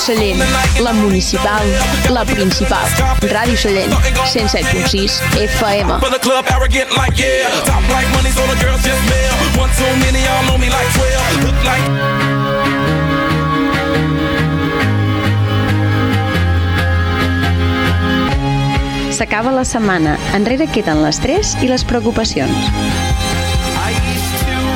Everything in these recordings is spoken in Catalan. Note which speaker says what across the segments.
Speaker 1: Sallent, la municipal, la principal. Ràdio Sallent, 107.6 FM.
Speaker 2: For the club, arrogant like yeah. Top like money, so the girls just mail. One too many, y'all know me like 12. Look like.
Speaker 3: S'acaba la setmana, enrere queden l'estrès i les preocupacions.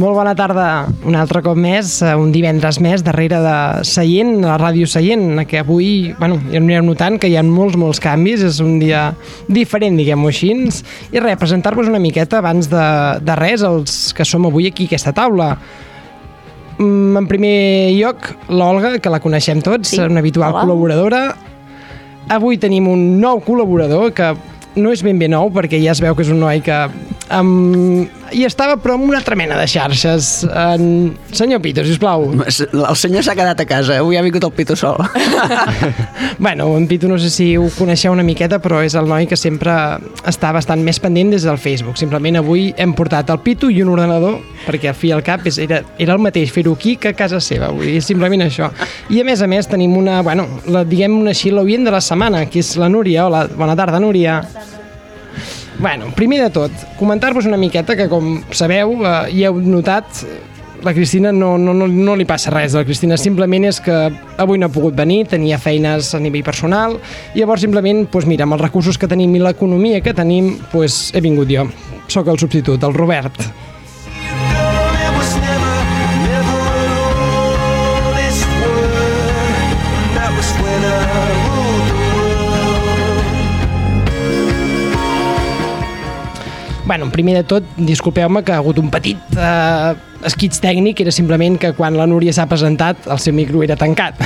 Speaker 4: Molt bona tarda, un altre cop més, eh, un divendres més, darrere de Seient, la ràdio Seient, que avui, bueno, ja anirem notant que hi ha molts, molts canvis, és un dia diferent, diguem-ho així, i res, presentar-vos una miqueta abans de, de res, els que som avui aquí a aquesta taula. Mm, En primer lloc, l'Olga, que la coneixem tots,
Speaker 3: Sí.
Speaker 4: una habitual
Speaker 3: Hola.
Speaker 4: col·laboradora. Avui tenim un nou col·laborador que no és ben bé nou perquè ja es veu que és un noi que um, hi estava però amb una altra mena de xarxes. En... senyor Pito, sisplau.
Speaker 5: El senyor s'ha quedat a casa, avui ha vingut el Pito sol.
Speaker 4: bueno, en Pito no sé si ho coneixeu una miqueta però és el noi que sempre està bastant més pendent des del Facebook. Simplement avui hem portat el Pito i un ordenador perquè al fi i al cap és, era, era el mateix fer-ho aquí que a casa seva vull dir, simplement això. I a més a més tenim una, bueno, la, diguem-ne així l'oient de la setmana que és la Núria, hola, bona tarda Núria Bueno, primer de tot, comentar-vos una miqueta que, com sabeu, eh, i heu notat, la Cristina no, no, no, no li passa res. La Cristina simplement és que avui no ha pogut venir, tenia feines a nivell personal, i llavors simplement, doncs mira, amb els recursos que tenim i l'economia que tenim, doncs he vingut jo. Soc el substitut, el Robert. Bueno, primer de tot, disculpeu-me que ha hagut un petit eh, esquits tècnic, era simplement que quan la Núria s'ha presentat el seu micro era tancat.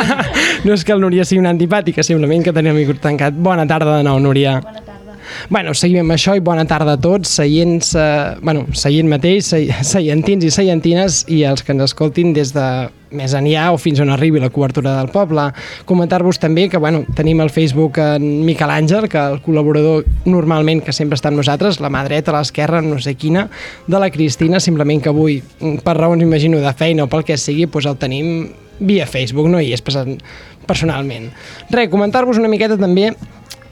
Speaker 4: no és que el Núria sigui una antipàtica, simplement que tenia el micro tancat. Bona tarda de nou, Núria. Bona tarda. Bueno, seguim amb això i bona tarda a tots, seients, eh, bueno, seient mateix, sei, seientins i seientines i els que ens escoltin des de més enllà o fins on arribi la cobertura del poble. Comentar-vos també que bueno, tenim al Facebook en Miquel Àngel, que el col·laborador normalment que sempre està amb nosaltres, la mà dreta, l'esquerra, no sé quina, de la Cristina, simplement que avui, per raons, imagino, de feina o pel que sigui, doncs el tenim via Facebook, no hi és passant personalment. Res, comentar-vos una miqueta també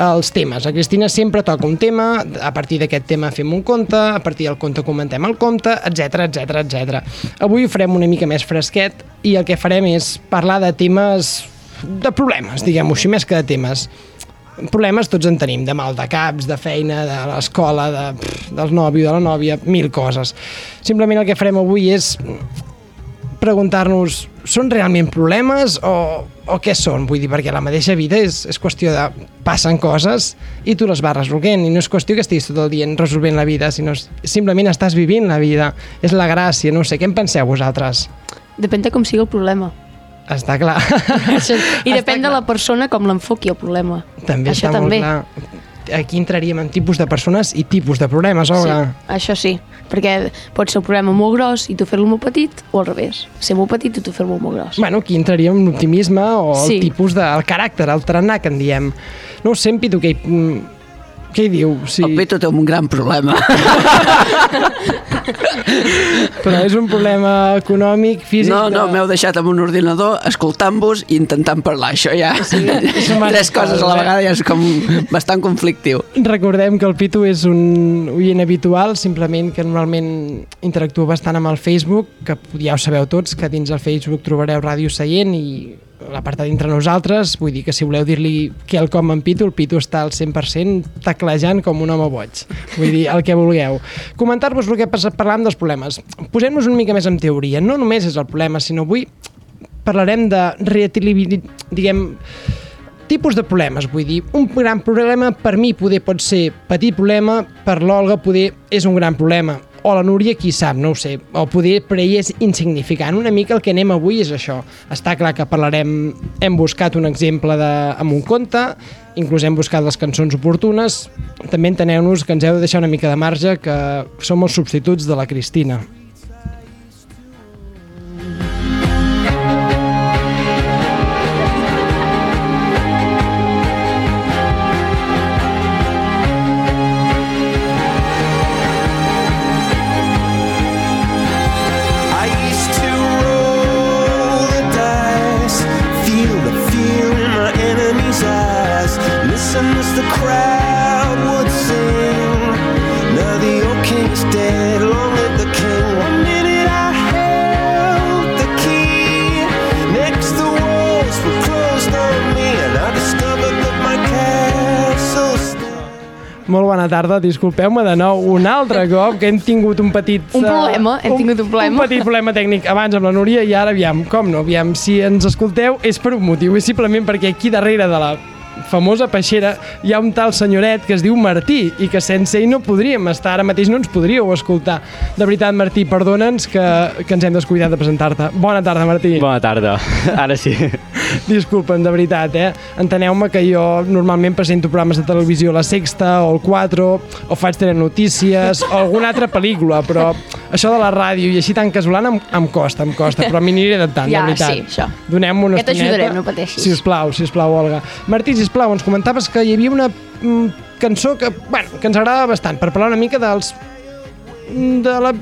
Speaker 4: els temes. La Cristina sempre toca un tema, a partir d'aquest tema fem un conte, a partir del conte comentem el conte, etc etc etc. Avui ho farem una mica més fresquet i el que farem és parlar de temes de problemes, diguem-ho així, més que de temes. Problemes tots en tenim, de mal de caps, de feina, de l'escola, de, del nòvio, de la nòvia, mil coses. Simplement el que farem avui és preguntar-nos són realment problemes o, o què són? Vull dir, perquè la mateixa vida és, és qüestió de passen coses i tu les vas resolent i no és qüestió que estiguis tot el dia resolvent la vida, sinó simplement estàs vivint la vida. És la gràcia, no sé, què en penseu vosaltres?
Speaker 6: Depèn de com sigui el problema.
Speaker 4: Està clar.
Speaker 6: I
Speaker 4: Està
Speaker 6: depèn de la persona com l'enfoqui el problema.
Speaker 4: També
Speaker 6: Això
Speaker 4: està
Speaker 6: també.
Speaker 4: molt clar. Aquí entraríem en tipus de persones i tipus de problemes,
Speaker 6: Sí,
Speaker 4: Olga.
Speaker 6: això sí, perquè pot ser un problema molt gros i tu fer-lo molt petit, o al revés, ser molt petit i tu fer-lo molt gros.
Speaker 4: Bueno, aquí entraríem en l'optimisme o
Speaker 6: Sí.
Speaker 4: el tipus de... el caràcter, el tarannà que en diem. No ho sé, en Pitu, què, hi- diu? Sí,
Speaker 5: El Pito té un gran problema.
Speaker 4: però és un problema econòmic, físic...
Speaker 5: No, no,
Speaker 4: de-
Speaker 5: m'heu deixat amb un ordinador escoltant-vos i intentant parlar, això ja.
Speaker 4: Sí,
Speaker 5: Tres coses a la vegada ja és com bastant conflictiu.
Speaker 4: Recordem que el Pitu és un oient habitual, simplement que normalment interactua bastant amb el Facebook, que ja ho sabeu tots, que dins el Facebook trobareu Ràdio Seient i l'apartat entre nosaltres, vull dir que si voleu dir-li quelcom en Pitu, el Pitu està al 100% teclejant com un home boig. Vull dir, el que vulgueu. Comentar-vos el que parlant dels problemes. Posem-nos una mica més en teoria. No només és el problema, sinó avui parlarem de diguem, tipus de problemes, vull dir, un gran problema per mi poder pot ser petit problema, per l'Olga poder és un gran problema, o la Núria qui sap, no ho sé, o poder per ell és insignificant. Una mica el que anem avui és això. Està clar que parlarem, hem buscat un exemple de, amb un conte, inclús hem buscat les cançons oportunes, també enteneu-nos que ens heu de deixar una mica de marge, que som els substituts de la Cristina. Tarda, disculpeu-me de nou un altre cop, que hem tingut un petit...
Speaker 6: Un
Speaker 4: eh,
Speaker 6: problema, hem tingut un problema.
Speaker 4: Un petit problema tècnic abans amb la Núria i ara, aviam, com no, aviam, si ens escolteu és per un motiu, és simplement perquè aquí darrere de la famosa peixera hi ha un tal senyoret que es diu Martí i que sense ell no podríem estar, ara mateix no ens podríeu escoltar. De veritat, Martí, perdona'ns que, que ens hem descuidat de presentar-te. Bona tarda, Martí.
Speaker 7: Bona tarda, ara sí.
Speaker 4: Disculpa'm, de veritat, eh? Enteneu-me que jo normalment presento programes de televisió La Sexta o el 4, o faig telenotícies, o alguna altra pel·lícula, però això de la ràdio i així tan casolana em, em costa, em costa, però m'hi aniré adaptant,
Speaker 6: Ja,
Speaker 4: de veritat.
Speaker 6: sí, això.
Speaker 4: Donem una
Speaker 6: Que t'ajudarem, no pateixis.
Speaker 4: Si us plau, si us plau, Olga. Martí, si us plau, ens comentaves que hi havia una mm, cançó que, bueno, que ens agradava bastant, per parlar una mica dels de la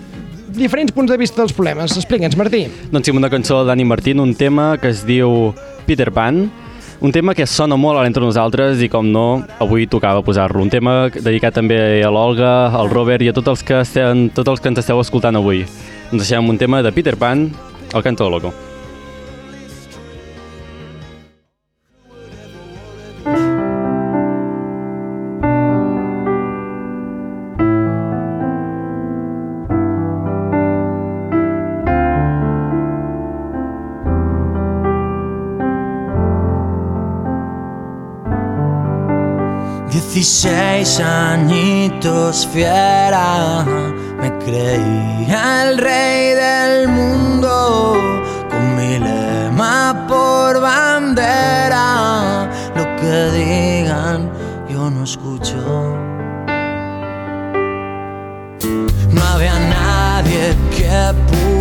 Speaker 4: diferents punts de vista dels problemes. Explica'ns, Martí.
Speaker 7: Doncs sí, una cançó de Dani Martín, un tema que es diu Peter Pan, un tema que sona molt a l'entre nosaltres i com no, avui tocava posar-lo. Un tema dedicat també a l'Olga, al Robert i a tots els que, estem, tots els que ens esteu escoltant avui. Ens deixem un tema de Peter Pan, el canto de loco.
Speaker 8: Dieciséis añitos fiera, me creía el rey del mundo, con mi lema por bandera, lo que digan yo no escucho. No había nadie que pudiera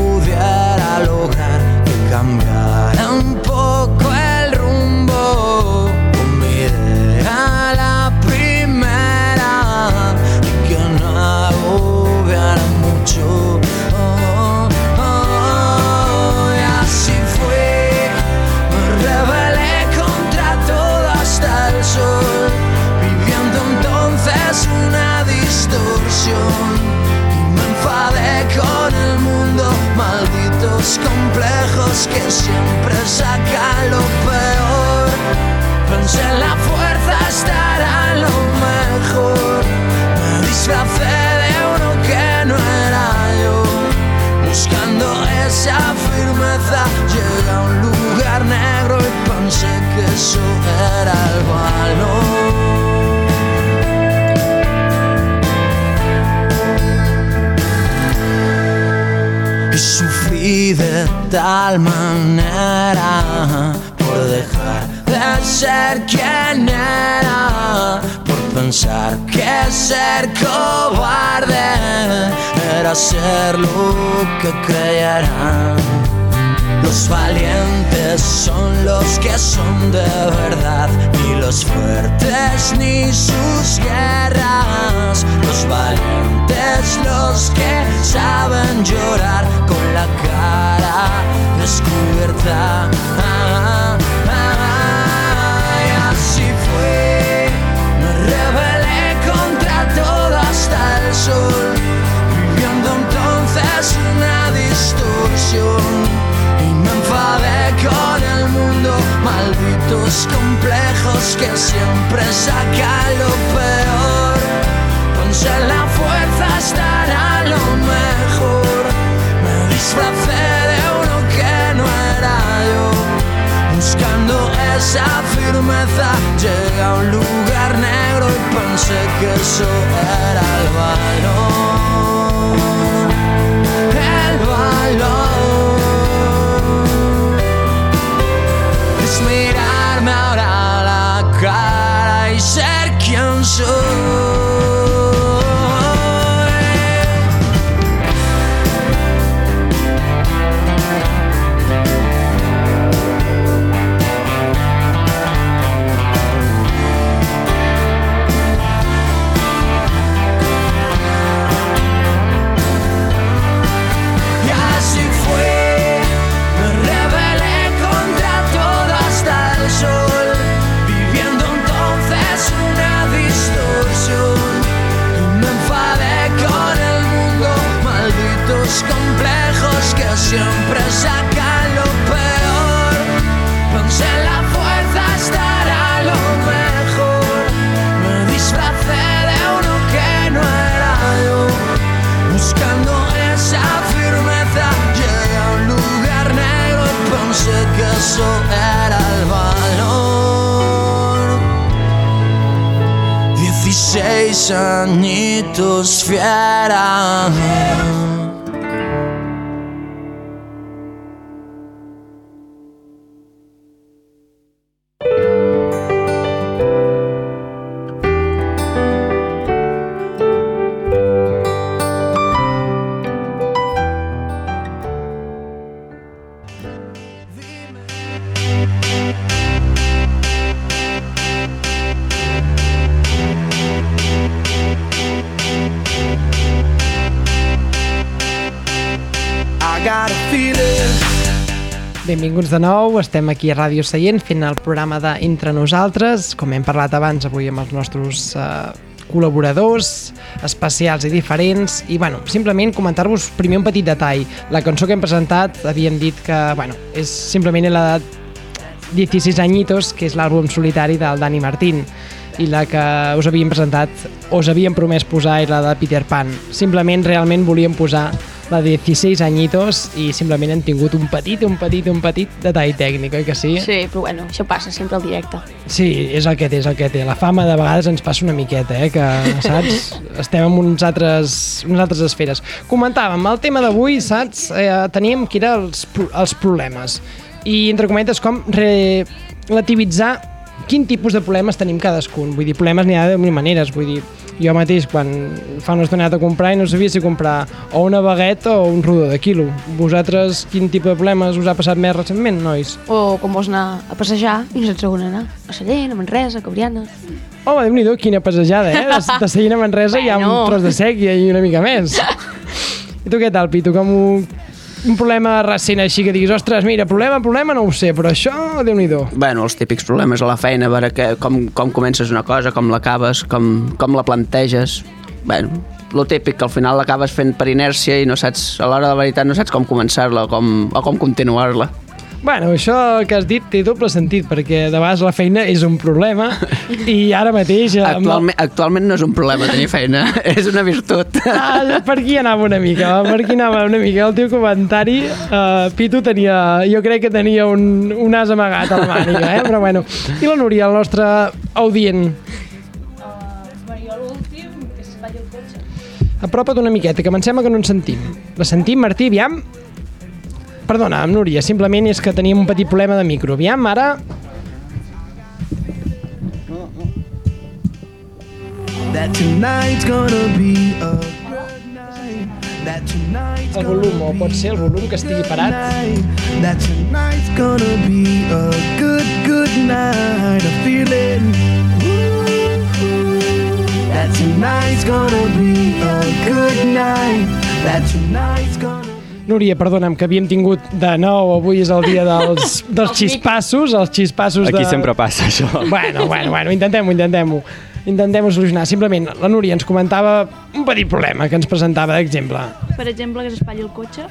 Speaker 8: tal manera por dejar de ser quien era, por pensar que ser cobarde era ser lo que creyeran. Los valientes son los que son de verdad, ni los fuertes ni sus guerras. Los valientes los que saben llorar con la cara descubierta. Así fue, me rebelé contra todo hasta el sol, viviendo entonces una distorsión. Y me enfadé con el mundo, malditos complejos que siempre sacan lo peor. Ponse la fuerza estará lo mejor. Me disfracé de uno que no era yo. Buscando esa firmeza, llegué a un lugar negro y pensé que eso era el valor. Siempre sacan lo peor. Pensé en la fuerza estará lo mejor, me disfracé de uno que no era yo. Buscando esa firmeza Llegué a un lugar negro y pensé que eso era el valor 16 añitos fiera
Speaker 4: Benvinguts de nou, estem aquí a Ràdio Seient fent el programa de Entre Nosaltres, com hem parlat abans avui amb els nostres eh, col·laboradors especials i diferents. I bueno, simplement comentar-vos primer un petit detall. La cançó que hem presentat havíem dit que bueno, és simplement la de 16 añitos que és l'àlbum solitari del Dani Martín i la que us havíem presentat us havíem promès posar és la de Peter Pan. Simplement realment volíem posar de 16 añitos i simplement hem tingut un petit, un petit, un petit detall tècnic, oi que sí?
Speaker 6: Sí, però bueno, això passa sempre al directe.
Speaker 4: Sí, és el que té, és el que té. La fama de vegades ens passa una miqueta, eh? que, saps? Estem en uns altres, unes altres esferes. Comentàvem, el tema d'avui, saps? Eh, teníem que era els, els problemes. I, entre cometes, com relativitzar quin tipus de problemes tenim cadascun. Vull dir, problemes n'hi ha de mil maneres. Vull dir, jo mateix, quan fa una estoneta a comprar i no sabia si comprar o una bagueta o un rodó de quilo. Vosaltres, quin tipus de problemes us ha passat més recentment, nois?
Speaker 6: O com vols anar a passejar i no saps on anar. A Sallent, a Manresa, a Cabriana...
Speaker 4: Home, déu nhi quina passejada, eh? De, de Seguint a Manresa hi ha
Speaker 6: Bueno.
Speaker 4: un tros de sèquia i una mica més. I tu què tal, Pitu? Com un, un problema recent així que diguis, ostres, mira, problema, problema, no ho sé, però això, déu nhi
Speaker 5: Bueno, els típics problemes a la feina, a veure que, com, com comences una cosa, com l'acabes, com, com la planteges. Bueno, lo típic, que al final l'acabes fent per inèrcia i no saps, a l'hora de la veritat no saps com començar-la o com, o com continuar-la.
Speaker 4: Bueno, això que has dit té doble sentit, perquè de vegades la feina és un problema i ara mateix... eh,
Speaker 5: Actualment, actualment no és un problema tenir feina, és una virtut.
Speaker 4: Ah, per aquí anava una mica, va, per aquí anava una mica. El teu comentari, uh, Pitu tenia, jo crec que tenia un, un as amagat a la màniga, eh? però bueno. I la Núria, el nostre audient? Apropa't una miqueta, que em sembla que no ens sentim. La sentim, Martí, aviam? Perdona, amb Núria, simplement és que teníem un petit problema de micro. Aviam, ara...
Speaker 2: That tonight's gonna be a good night. That tonight's
Speaker 4: El volum, o pot ser el volum que estigui parat.
Speaker 2: That tonight's gonna be a good, good night. A feeling. That tonight's gonna be a good night. That tonight's gonna.
Speaker 4: Núria, perdona'm, que havíem tingut de nou, avui és el dia dels, dels xispassos, els xispassos
Speaker 7: Aquí
Speaker 4: de...
Speaker 7: sempre passa això.
Speaker 4: Bueno, bueno, bueno, intentem-ho, intentem-ho. Intentem-ho solucionar. Simplement, la Núria ens comentava un petit problema que ens presentava d'exemple.
Speaker 9: Per exemple, que s'espatlli el cotxe.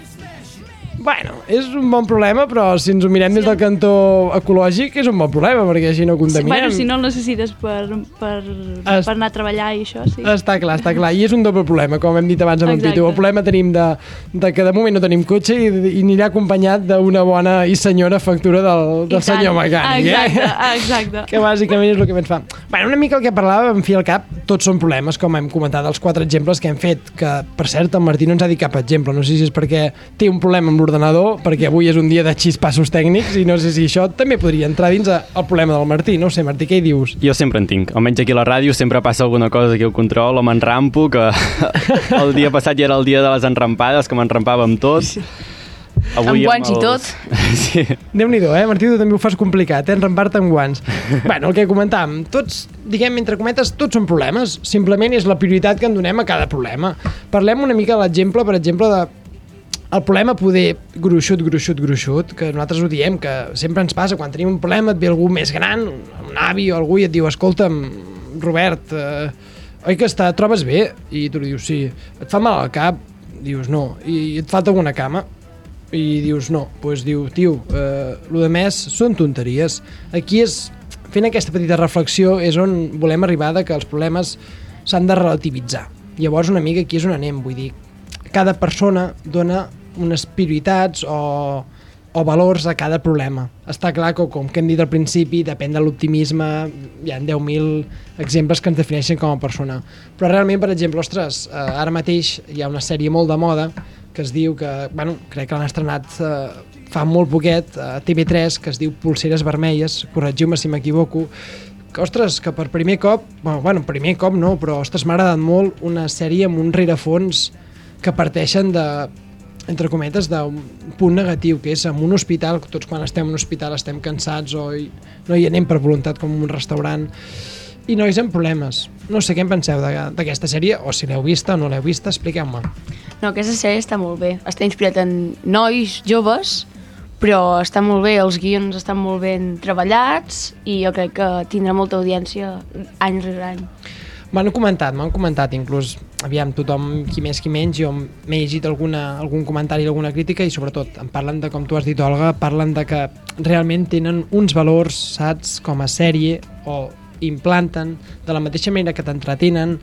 Speaker 4: Bueno, és un bon problema, però si ens ho mirem des del cantó ecològic és un bon problema, perquè així no
Speaker 9: Sí,
Speaker 4: contaminem.
Speaker 9: bueno, si no el necessites per, per,
Speaker 4: Es-
Speaker 9: per anar a treballar i això, sí.
Speaker 4: Està clar, està clar. I és un doble problema, com hem dit abans amb en
Speaker 9: Exacte.
Speaker 4: Pitu. El problema tenim de, de que de moment no tenim cotxe i, i anirà acompanyat d'una bona i senyora factura del, del senyor mecànic.
Speaker 9: Exacte,
Speaker 4: eh?
Speaker 9: exacte.
Speaker 4: que bàsicament és el que ens fa. Bueno, una mica el que parlàvem, en fi al cap, tots són problemes, com hem comentat, els quatre exemples que hem fet, que, per cert, el Martí no ens ha dit cap exemple, no sé si és perquè té un problema amb l'ordenador, perquè avui és un dia de xispassos tècnics, i no sé si això també podria entrar dins el problema del Martí. No ho sé, Martí, què hi dius?
Speaker 7: Jo sempre en tinc. Almenys aquí a la ràdio sempre passa alguna cosa aquí al control o m'enrampo, que el dia passat ja era el dia de les enrampades, que m'enrampava amb tot.
Speaker 6: Amb guants i tot.
Speaker 7: Sí.
Speaker 4: Déu-n'hi-do, eh? Martí, tu també ho fas complicat, eh? Enrampar-te amb guants. bueno, el que comentàvem, tots, diguem, entre cometes, tots són problemes. Simplement és la prioritat que en donem a cada problema. Parlem una mica de l'exemple, per exemple, de el problema poder gruixut, gruixut, gruixut, que nosaltres ho diem, que sempre ens passa, quan tenim un problema et ve algú més gran, un avi o algú i et diu, escolta'm, Robert, eh, oi que està, trobes bé? I tu li dius, sí. Et fa mal al cap? Dius, no. I et falta alguna cama? i dius no, doncs diu, tio, eh, el de més són tonteries. Aquí és, fent aquesta petita reflexió, és on volem arribar de que els problemes s'han de relativitzar. Llavors una mica aquí és on anem, vull dir, cada persona dona unes prioritats o, o valors a cada problema. Està clar que, com que hem dit al principi, depèn de l'optimisme, hi ha 10.000 exemples que ens defineixen com a persona. Però realment, per exemple, ostres, eh, ara mateix hi ha una sèrie molt de moda que es diu que, bueno, crec que l'han estrenat eh, fa molt poquet a TV3, que es diu Pulseres Vermelles, corregiu-me si m'equivoco, que, ostres, que per primer cop, bueno, bueno primer cop no, però ostres, m'ha agradat molt una sèrie amb un rerefons que parteixen de, entre cometes, d'un punt negatiu, que és en un hospital, tots quan estem en un hospital estem cansats o hi, no hi anem per voluntat com un restaurant, i nois amb problemes. No sé què en penseu d'aquesta sèrie, o si l'heu vista o no l'heu vista, expliqueu-me.
Speaker 6: No, aquesta sèrie està molt bé. Està inspirat en nois joves, però està molt bé, els guions estan molt ben treballats i jo crec que tindrà molta audiència any rere any.
Speaker 4: M'han comentat, m'han comentat, inclús, aviam, tothom, qui més, qui menys, jo m'he llegit alguna, algun comentari, alguna crítica i sobretot em parlen de, com tu has dit, Olga, parlen de que realment tenen uns valors, saps, com a sèrie o implanten de la mateixa manera que t'entretenen,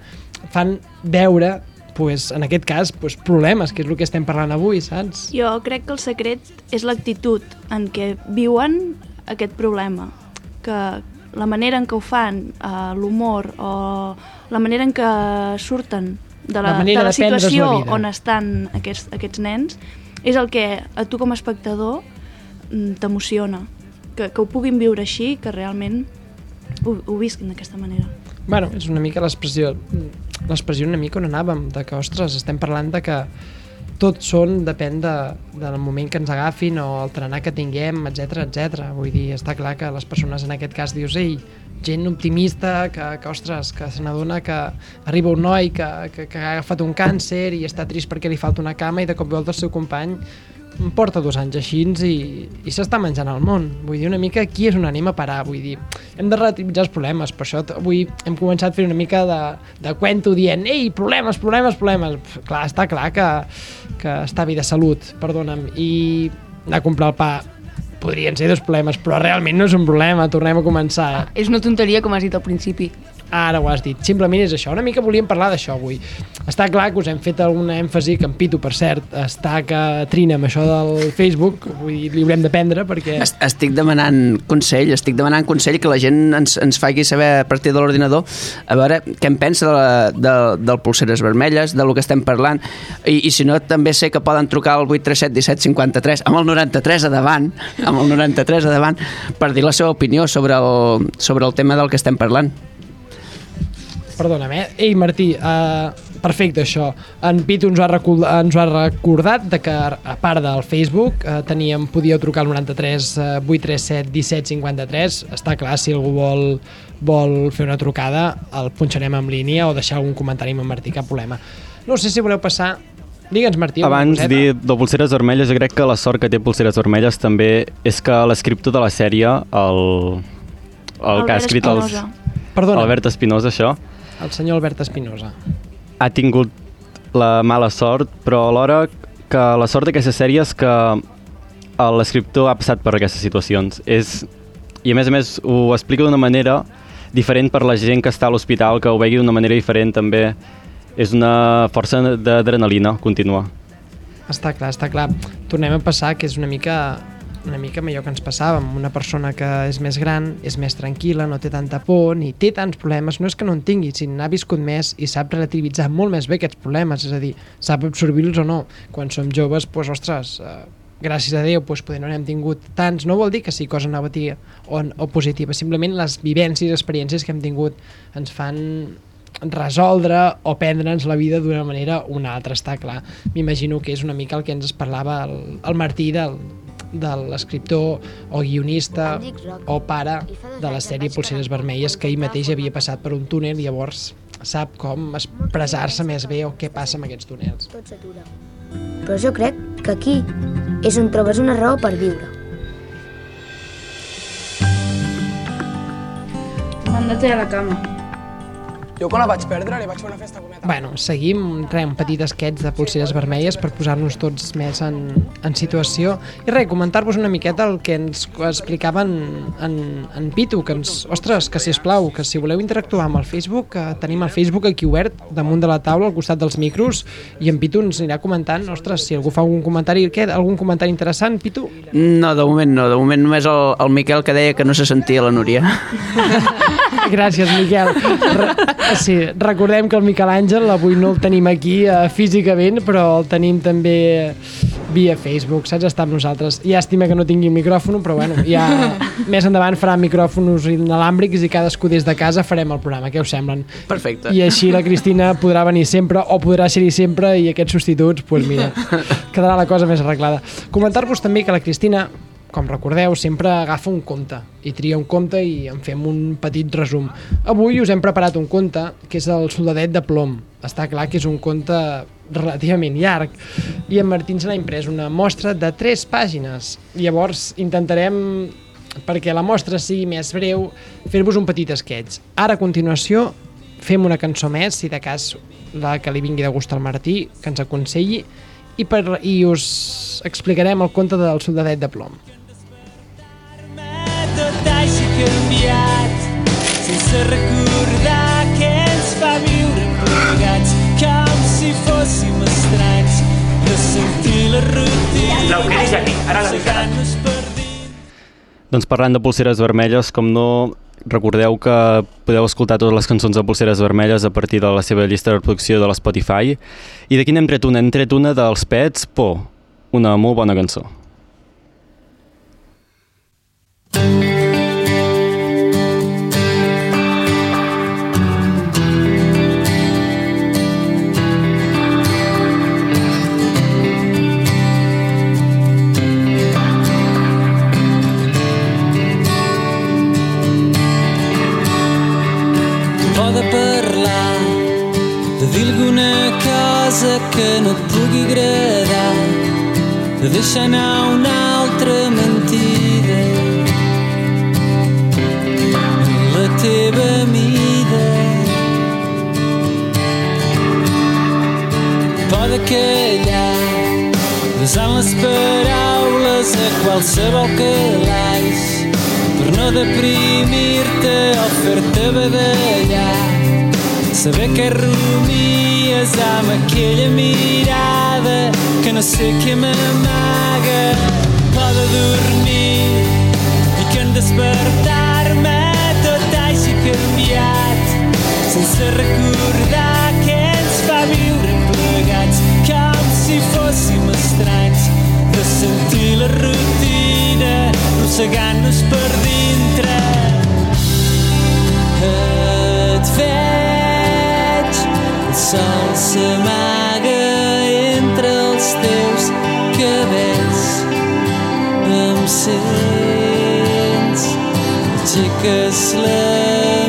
Speaker 4: fan veure pues, en aquest cas, pues, problemes, que és el que estem parlant avui, saps?
Speaker 9: Jo crec que el secret és l'actitud en què viuen aquest problema, que la manera en què ho fan, eh, l'humor o la manera en què surten de la,
Speaker 4: La
Speaker 9: de la
Speaker 4: la
Speaker 9: situació
Speaker 4: vida.
Speaker 9: on estan aquests, aquests nens és el que a tu com a espectador mm, t'emociona, que, que ho puguin viure així, que realment ho, ho visquin d'aquesta manera.
Speaker 4: Bueno, és una mica l'expressió l'expressió una mica on anàvem, de que, ostres, estem parlant de que tot són, depèn de, del moment que ens agafin o el trenar que tinguem, etc etc. Vull dir, està clar que les persones en aquest cas dius, ei, gent optimista que, que ostres, que se n'adona que arriba un noi que, que, que ha agafat un càncer i està trist perquè li falta una cama i de cop volta el seu company porta dos anys així i, i s'està menjant el món. Vull dir, una mica aquí és on anem a parar. Vull dir, hem de relativitzar els problemes. Per això avui hem començat a fer una mica de, de cuento dient ei, problemes, problemes, problemes. Pff, clar, està clar que, que està bé de salut, perdona'm. I anar a comprar el pa podrien ser dos problemes, però realment no és un problema. Tornem a començar.
Speaker 6: És una tonteria, com has dit al principi.
Speaker 4: Ara ho has dit. Simplement és això. Una mica volíem parlar d'això avui. Està clar que us hem fet alguna èmfasi, que en Pitu, per cert, està que trina amb això del Facebook, vull dir, li haurem d'aprendre perquè...
Speaker 5: Es- Estic demanant consell, estic demanant consell que la gent ens, ens faci saber a partir de l'ordinador a veure què en pensa de, la, de, del Pulseres Vermelles, de lo que estem parlant i, i si no també sé que poden trucar al 837 17 53 amb el 93 a davant amb el 93 a davant per dir la seva opinió sobre el, sobre el tema del que estem parlant
Speaker 4: Perdona'm, eh? Ei, Martí, uh, perfecte això. En Pitu ens ha ens ho ha recordat de que a part del Facebook uh, teníem, podíeu trucar al 93 uh, 837 17 53. Està clar, si algú vol, vol fer una trucada, el punxarem en línia o deixar algun comentari amb en Martí, cap problema. No sé si voleu passar... Digue'ns, Martí.
Speaker 7: Abans dir de Pulseres Vermelles, jo crec que la sort que té Pulseres Vermelles també és que l'escriptor de la sèrie, el, el que ha escrit els,
Speaker 9: Espinosa.
Speaker 4: Perdona,
Speaker 7: Albert Espinosa, això,
Speaker 4: el senyor Albert Espinosa.
Speaker 7: ha tingut la mala sort, però alhora que la sort d'aquesta sèrie és que l'escriptor ha passat per aquestes situacions. És, I a més a més ho explica d'una manera diferent per la gent que està a l'hospital, que ho vegi d'una manera diferent també. És una força d'adrenalina contínua.
Speaker 4: Està clar, està clar. Tornem a passar que és una mica una mica amb allò que ens passava, amb una persona que és més gran, és més tranquil·la, no té tanta por, ni té tants problemes, no és que no en tingui, sinó n'ha viscut més i sap relativitzar molt més bé aquests problemes, és a dir, sap absorbir-los o no. Quan som joves, doncs, ostres, eh, gràcies a Déu, doncs, poder no n'hem tingut tants, no vol dir que sigui cosa negativa o, o positiva, simplement les vivències, experiències que hem tingut ens fan resoldre o prendre'ns la vida d'una manera o una altra, està clar. M'imagino que és una mica el que ens parlava el, el Martí del, de l'escriptor o guionista o pare de la sèrie Polseres Vermelles que ell mateix havia passat per un túnel i llavors sap com expressar-se més bé o què passa amb aquests túnels.
Speaker 10: Tot s'atura. Però jo crec que aquí és on trobes una raó per viure.
Speaker 6: M'han de tirar a la cama.
Speaker 11: Jo quan la vaig perdre li vaig fer una festa cometa.
Speaker 4: Bueno, seguim, re, un petit esquets de pulseres vermelles per posar-nos tots més en, en situació. I res, comentar-vos una miqueta el que ens explicava en, en, en Pitu, que ens, ostres, que si us plau, que si voleu interactuar amb el Facebook, que tenim el Facebook aquí obert, damunt de la taula, al costat dels micros, i en Pitu ens anirà comentant, ostres, si algú fa algun comentari, què, algun comentari interessant, Pitu?
Speaker 5: No, de moment no. De moment només el, el Miquel que deia que no se sentia la Núria.
Speaker 4: Gràcies, Miquel. Sí, recordem que el Miquel Àngel avui no el tenim aquí uh, físicament, però el tenim també via Facebook, saps? Està amb nosaltres. Llàstima que no tingui micròfon, però bueno, ja més endavant farà micròfons inalàmbrics i cadascú des de casa farem el programa, què us semblen?
Speaker 5: Perfecte.
Speaker 4: I així la Cristina podrà venir sempre o podrà ser-hi sempre i aquests substituts, doncs pues mira, quedarà la cosa més arreglada. Comentar-vos també que la Cristina com recordeu, sempre agafa un conte i tria un conte i en fem un petit resum. Avui us hem preparat un conte que és el Soldadet de plom. Està clar que és un conte relativament llarg i en Martín se l'ha imprès una mostra de tres pàgines. Llavors intentarem perquè la mostra sigui més breu, fer-vos un petit esquetx. Ara, a continuació, fem una cançó més, si de cas la que li vingui de gust al Martí, que ens aconselli, i, per, i us explicarem el conte del soldadet de plom.
Speaker 12: Canviat sense recordar què ens fa viure plegats com si fóssim estranys de sentir la rutina
Speaker 13: querit ja aquí, ara la
Speaker 7: Doncs parlant de pulseres vermelles, com no, recordeu que podeu escoltar totes les cançons de pulseres vermelles a partir de la seva llista de reproducció de l'Spotify. I d'aquí n'hem tret una? Hem tret una dels Pets, Por, una molt bona cançó.
Speaker 12: Por de deixar anar una altra mentida. La teva mida de callar, desant les paraules a qualsevol calaix per no deprimir-te o fer-te badallar. Saber que rumies amb aquella mirada que no sé què m'amaga. Por de dormir i que en despertar-me tot hagi canviat sense recordar què ens fa viure plegats com si fóssim estranys de sentir la rutina rossegant-nos per dintre. Et veig, sol s'amaga entre els teus cabells. Em sents, aixeques la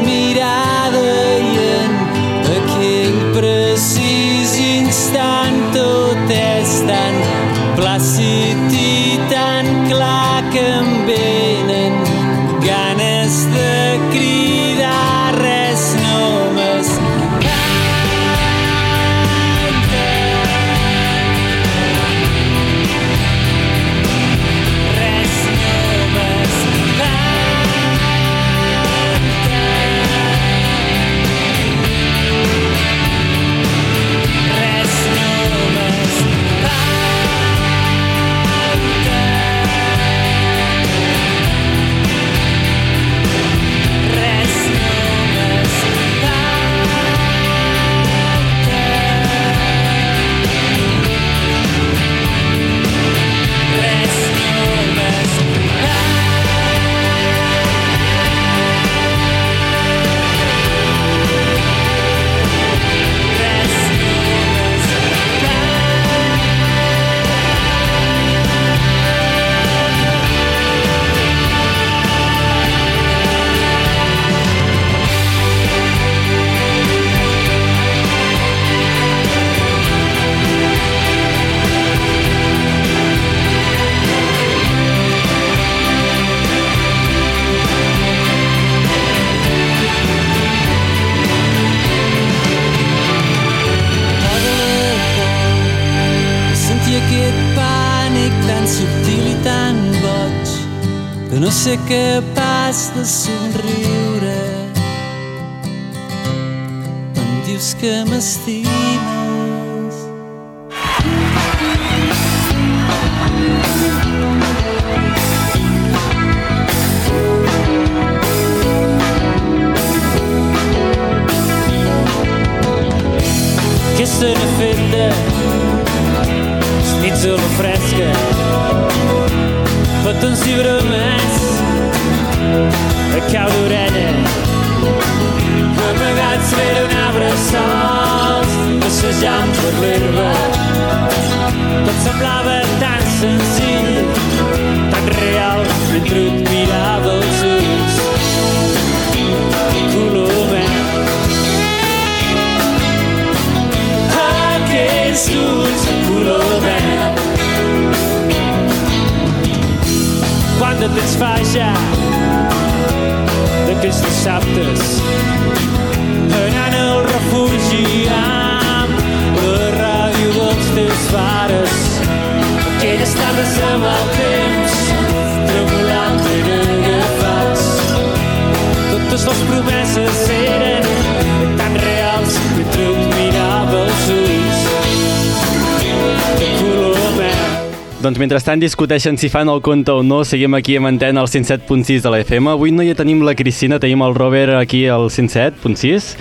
Speaker 7: mentrestant discuteixen si fan el compte o no, seguim aquí amb antena al 107.6 de la FM. Avui no hi tenim la Cristina, tenim el Robert aquí al 107.6.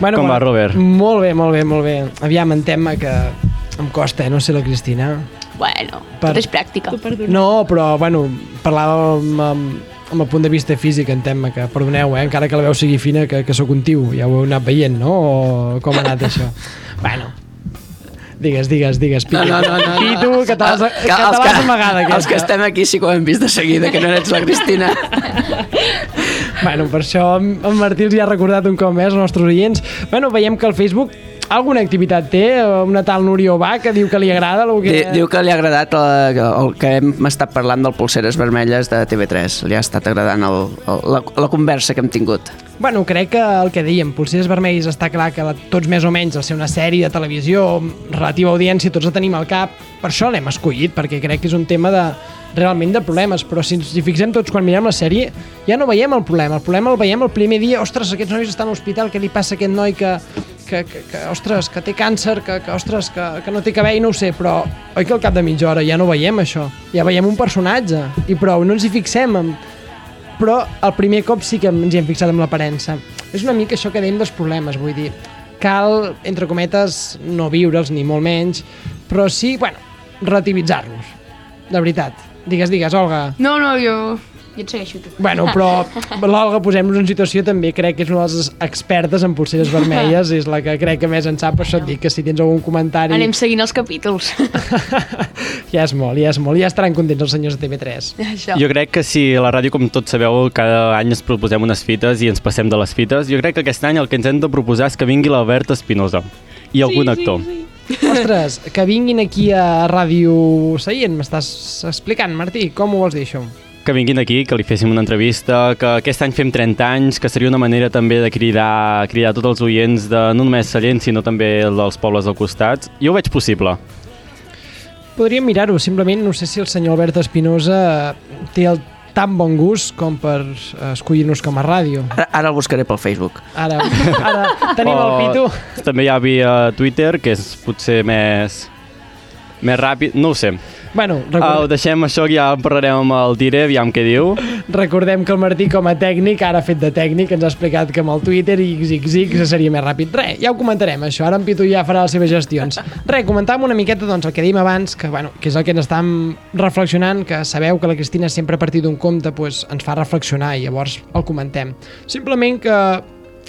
Speaker 4: Bueno,
Speaker 7: Com va, Robert?
Speaker 4: Molt bé, molt bé, molt bé. Aviam, en tema que em costa, eh? no sé la Cristina.
Speaker 6: Bueno,
Speaker 4: Per-
Speaker 6: tot és pràctica.
Speaker 4: No, però, bueno, parlava amb, amb, amb el punt de vista físic, en tema que, perdoneu, eh, encara que la veu sigui fina, que, que sóc un tio, ja ho heu anat veient, no? O com ha anat això? bueno, digues, digues, digues, Pitu.
Speaker 5: No, no, no, no.
Speaker 4: Pitu, que te l'has que te
Speaker 5: els
Speaker 4: amagada,
Speaker 5: que
Speaker 4: aquesta.
Speaker 5: estem aquí sí que ho hem vist de seguida, que no ets la Cristina.
Speaker 4: Bueno, per això en Martí els hi ha recordat un cop més als nostres oients. Bueno, veiem que el Facebook alguna activitat té, una tal Núria Obà que diu que li agrada el que...
Speaker 5: Di- Diu que li ha agradat el, el que hem estat parlant del Pulseres Vermelles de TV3. Li ha estat agradant el, el, la, la conversa que hem tingut.
Speaker 4: Bueno, crec que el que dèiem, Pulsers Vermells, està clar que la, tots més o menys, al ser una sèrie de televisió, relativa audiència, tots la tenim al cap. Per això l'hem escollit, perquè crec que és un tema de realment de problemes, però si ens hi fixem tots quan mirem la sèrie, ja no veiem el problema. El problema el veiem el primer dia, ostres, aquests nois estan a l'hospital, què li passa a aquest noi que, que, que, que ostres, que té càncer, que, que ostres, que, que no té cabell, no ho sé, però oi que al cap de mitja hora ja no veiem això, ja veiem un personatge, i prou, no ens hi fixem en, però el primer cop sí que ens hi hem fixat amb l'aparença. És una mica això que dèiem dels problemes, vull dir, cal, entre cometes, no viure'ls, ni molt menys, però sí, bueno, relativitzar-los, de veritat. Digues, digues, Olga.
Speaker 6: No, no, jo... Jo et segueixo, tu.
Speaker 4: Bueno, però l'Olga, posem-nos en situació, també crec que és una de les expertes en pulseres vermelles, és la que crec que més en sap, per això et dic que si tens algun comentari...
Speaker 6: Anem seguint els capítols.
Speaker 4: Ja és molt, ja és molt, ja estaran contents els senyors de TV3.
Speaker 6: Això.
Speaker 7: Jo crec que si a la ràdio, com tots sabeu, cada any ens proposem unes fites i ens passem de les fites, jo crec que aquest any el que ens hem de proposar és que vingui l'Albert Espinosa i algun actor.
Speaker 4: Ostres, que vinguin aquí a Ràdio Seient, m'estàs explicant, Martí, com ho vols dir, això?
Speaker 7: Que vinguin aquí, que li féssim una entrevista, que aquest any fem 30 anys, que seria una manera també de cridar, cridar tots els oients de no només Sallent, sinó també dels pobles del costat. Jo ho veig possible.
Speaker 4: Podríem mirar-ho, simplement no sé si el senyor Albert Espinosa té el tan bon gust com per eh, escollir-nos com a ràdio.
Speaker 5: Ara, ara el buscaré pel Facebook.
Speaker 4: Ara, ara tenim el Pitu.
Speaker 7: També hi ha via Twitter, que és potser més, més ràpid, no ho sé.
Speaker 4: Bueno,
Speaker 7: Ah, ho deixem això, que ja parlarem amb el Dire, aviam què diu.
Speaker 4: recordem que el Martí com a tècnic, ara fet de tècnic, ens ha explicat que amb el Twitter i XXX seria més ràpid. Re, ja ho comentarem, això. Ara en Pitu ja farà les seves gestions. Re, comentàvem una miqueta doncs, el que dèiem abans, que, bueno, que és el que ens estàvem reflexionant, que sabeu que la Cristina sempre a partir d'un compte pues, ens fa reflexionar i llavors el comentem. Simplement que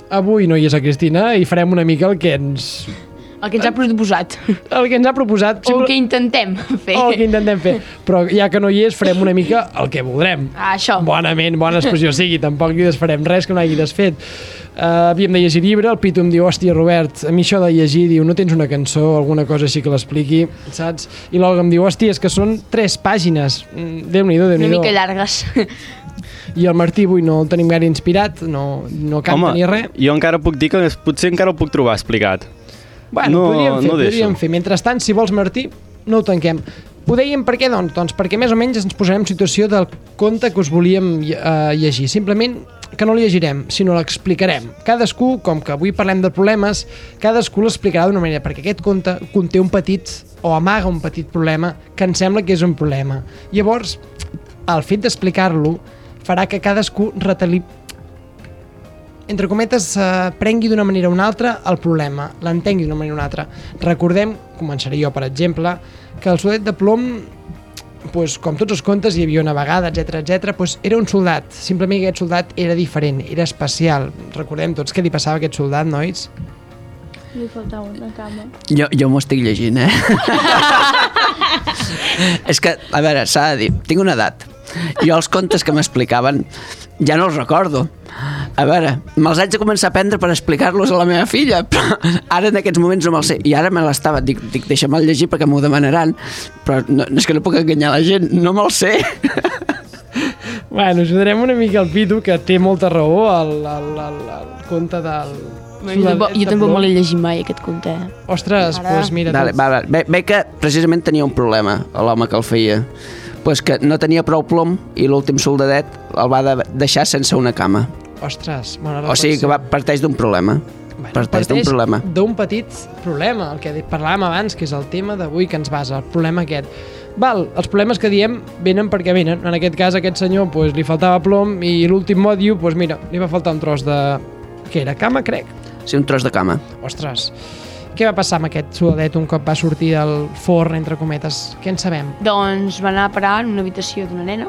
Speaker 4: avui no hi és la Cristina i farem una mica el que ens...
Speaker 6: El que ens ha proposat.
Speaker 4: El que ens ha proposat...
Speaker 6: O el que intentem fer.
Speaker 4: O el que intentem fer. Però ja que no hi és, farem una mica el que voldrem.
Speaker 6: Ah, això.
Speaker 4: Bonament, bona expressió sigui, tampoc li desfarem res que no hagi desfet. Uh, havíem de llegir llibre, el Pitu em diu, hòstia, Robert, a mi això de llegir, diu, no tens una cançó o alguna cosa així que l'expliqui, saps? I l'Olga em diu, hòstia, és que són tres pàgines. Mm, Déu-n'hi-do, déu nhi
Speaker 6: Una mica llargues.
Speaker 4: I el Martí avui no el tenim gaire inspirat, no, no canta
Speaker 7: Home,
Speaker 4: ni res.
Speaker 7: jo encara puc dir que potser encara ho puc trobar explicat.
Speaker 4: Bueno,
Speaker 7: no,
Speaker 4: podríem fer,
Speaker 7: no deixo.
Speaker 4: podríem fer. Mentrestant, si vols, Martí, no ho tanquem. Ho dèiem per què, doncs? Doncs perquè més o menys ens posarem en situació del conte que us volíem eh, llegir. Simplement que no llegirem, sinó l'explicarem. Cadascú, com que avui parlem de problemes, cadascú l'explicarà d'una manera, perquè aquest conte conté un petit o amaga un petit problema que ens sembla que és un problema. Llavors, el fet d'explicar-lo farà que cadascú retali entre cometes, eh, prengui d'una manera o una altra el problema, l'entengui d'una manera o una altra. Recordem, començaré jo, per exemple, que el soldat de plom pues, com tots els contes, hi havia una vegada, etc etc. Pues, era un soldat. Simplement aquest soldat era diferent, era especial. Recordem tots què li passava a aquest soldat, nois?
Speaker 9: Li faltava una cama.
Speaker 5: Jo, jo m'ho estic llegint, eh? és que, a veure, s'ha de dir, tinc una edat. Jo els contes que m'explicaven ja no els recordo. A veure, me'ls haig de començar a aprendre per explicar-los a la meva filla, però ara en aquests moments no me'ls sé. I ara me l'estava, dic, dic deixa'm-el llegir perquè m'ho demanaran, però no, és que no puc enganyar la gent, no me'ls sé.
Speaker 4: Bueno, ajudarem una mica al Pitu, que té molta raó, al, al, al, al conte del...
Speaker 6: Jo, tampoc, jo tampoc me l'he llegit mai, aquest conte.
Speaker 4: Ostres, doncs pues mira...
Speaker 5: Vale, va, va. Ve, ve que precisament tenia un problema, l'home que el feia. Pues que no tenia prou plom i l'últim soldadet el va de deixar sense una cama.
Speaker 4: Ostres, bona
Speaker 5: O sigui que va, parteix d'un problema. Bueno, parteix d'un problema.
Speaker 4: d'un petit problema, el que parlàvem abans, que és el tema d'avui que ens basa, el problema aquest. Val, els problemes que diem venen perquè venen. En aquest cas, aquest senyor pues, li faltava plom i l'últim mot diu, pues, mira, li va faltar un tros de... Què era? Cama, crec?
Speaker 5: Sí, un tros de cama.
Speaker 4: Ostres, què va passar amb aquest soldadet un cop va sortir del forn, entre cometes? Què en sabem?
Speaker 6: Doncs va anar a parar en una habitació d'una nena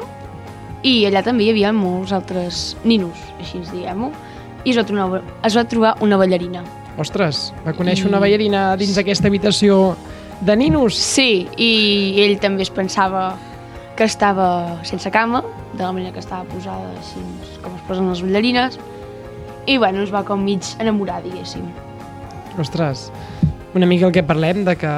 Speaker 6: i allà també hi havia molts altres ninos, així diguem-ho, i es va, trobar, es va trobar una ballarina.
Speaker 4: Ostres, va conèixer
Speaker 6: I-
Speaker 4: una ballarina dins d'aquesta habitació de ninos?
Speaker 6: Sí, i ell també es pensava que estava sense cama, de la manera que estava posada així com es posen les ballarines, i bueno, es va com mig enamorar, diguéssim.
Speaker 4: Ostres, una mica el que parlem de que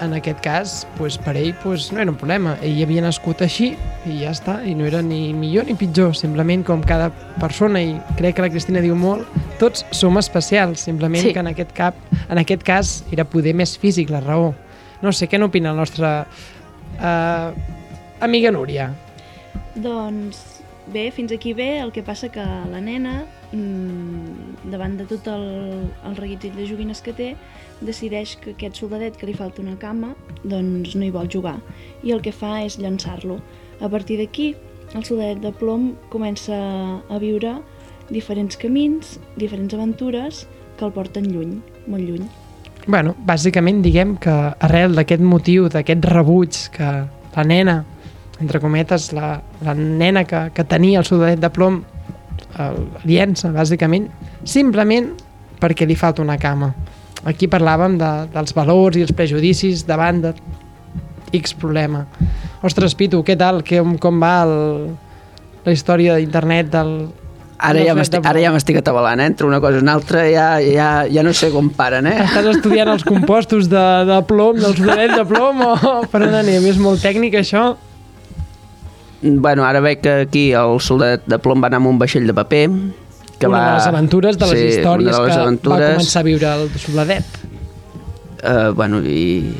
Speaker 4: en aquest cas, pues, per ell pues, no era un problema. Ell havia nascut així i ja està, i no era ni millor ni pitjor, simplement com cada persona, i crec que la Cristina diu molt, tots som especials, simplement
Speaker 6: Sí.
Speaker 4: que en aquest, cap, en aquest cas era poder més físic la raó. No sé, què n'opina el nostre uh, amiga Núria?
Speaker 9: Doncs bé, fins aquí bé, el que passa que la nena, mmm, davant de tot el, el reguitzell de joguines que té, decideix que aquest soldadet que li falta una cama, doncs no hi vol jugar. I el que fa és llançar-lo. A partir d'aquí, el soldadet de plom comença a viure diferents camins, diferents aventures que el porten lluny, molt lluny.
Speaker 4: Bueno, bàsicament diguem que arrel d'aquest motiu, d'aquest rebuig que la nena, entre cometes, la, la nena que, que tenia el soldadet de plom el llença, bàsicament, simplement perquè li falta una cama. Aquí parlàvem de, dels valors i els prejudicis davant de X problema. Ostres, Pitu, què tal? Que, com va el, la història d'internet del...
Speaker 5: Ara ja m'estic
Speaker 4: de
Speaker 5: ara ja atabalant, eh? Entre una cosa i una altra ja, ja, ja no sé com paren, eh?
Speaker 4: Estàs estudiant els compostos de, de plom, dels soldadet de plom, o per on anem? És molt tècnic, això?
Speaker 5: Bueno, ara veig que aquí el soldat de plom va anar amb un vaixell de paper que
Speaker 4: una
Speaker 5: va...
Speaker 4: de les aventures de les
Speaker 5: sí,
Speaker 4: històries
Speaker 5: de les
Speaker 4: que
Speaker 5: aventures,
Speaker 4: va començar a viure el soldadet.
Speaker 5: Eh, bueno, i,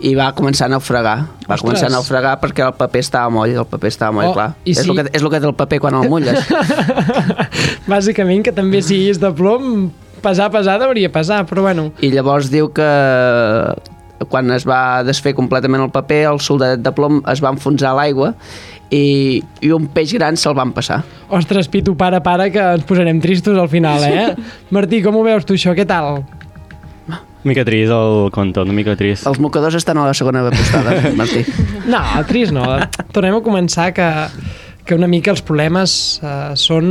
Speaker 5: i va començar a naufragar. Va
Speaker 4: Ostres.
Speaker 5: començar a naufragar perquè el paper estava moll, el paper estava moll,
Speaker 4: Oh,
Speaker 5: clar.
Speaker 4: i
Speaker 5: és,
Speaker 4: si-
Speaker 5: el que, és el que té el paper quan el mulles.
Speaker 4: Bàsicament, que també si és de plom, pesar, pesar, hauria pesar, però bueno.
Speaker 5: I llavors diu que quan es va desfer completament el paper, el soldat de plom es va enfonsar a l'aigua i, i un peix gran se'l van passar.
Speaker 4: Ostres, Pitu, para, para, que ens posarem tristos al final, eh? Martí, com ho veus tu, això? Què tal?
Speaker 7: Una mica trist el conte, una mica trist.
Speaker 5: Els mocadors estan a la segona postada, Martí.
Speaker 4: No, trist no. Tornem a començar que, que una mica els problemes eh, són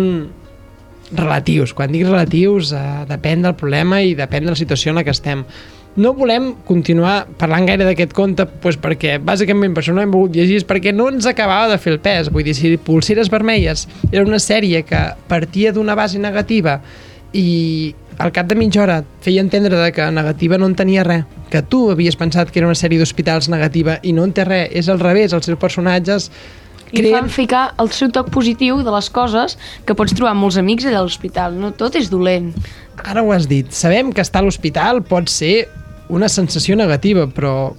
Speaker 4: relatius. Quan dic relatius, eh, depèn del problema i depèn de la situació en la que estem. No volem continuar parlant gaire d'aquest conte doncs perquè, bàsicament, per això no hem volgut llegir, és perquè no ens acabava de fer el pes. Vull dir, si Pulseres Vermelles era una sèrie que partia d'una base negativa i al cap de mitja hora feia entendre de que negativa no en tenia res, que tu havies pensat que era una sèrie d'hospitals negativa i no en té res, és al revés, els seus personatges
Speaker 6: I fan ficar el seu toc positiu de les coses que pots trobar molts amics allà a l'hospital. No tot és dolent.
Speaker 4: Ara ho has dit, sabem que estar a l'hospital pot ser una sensació negativa, però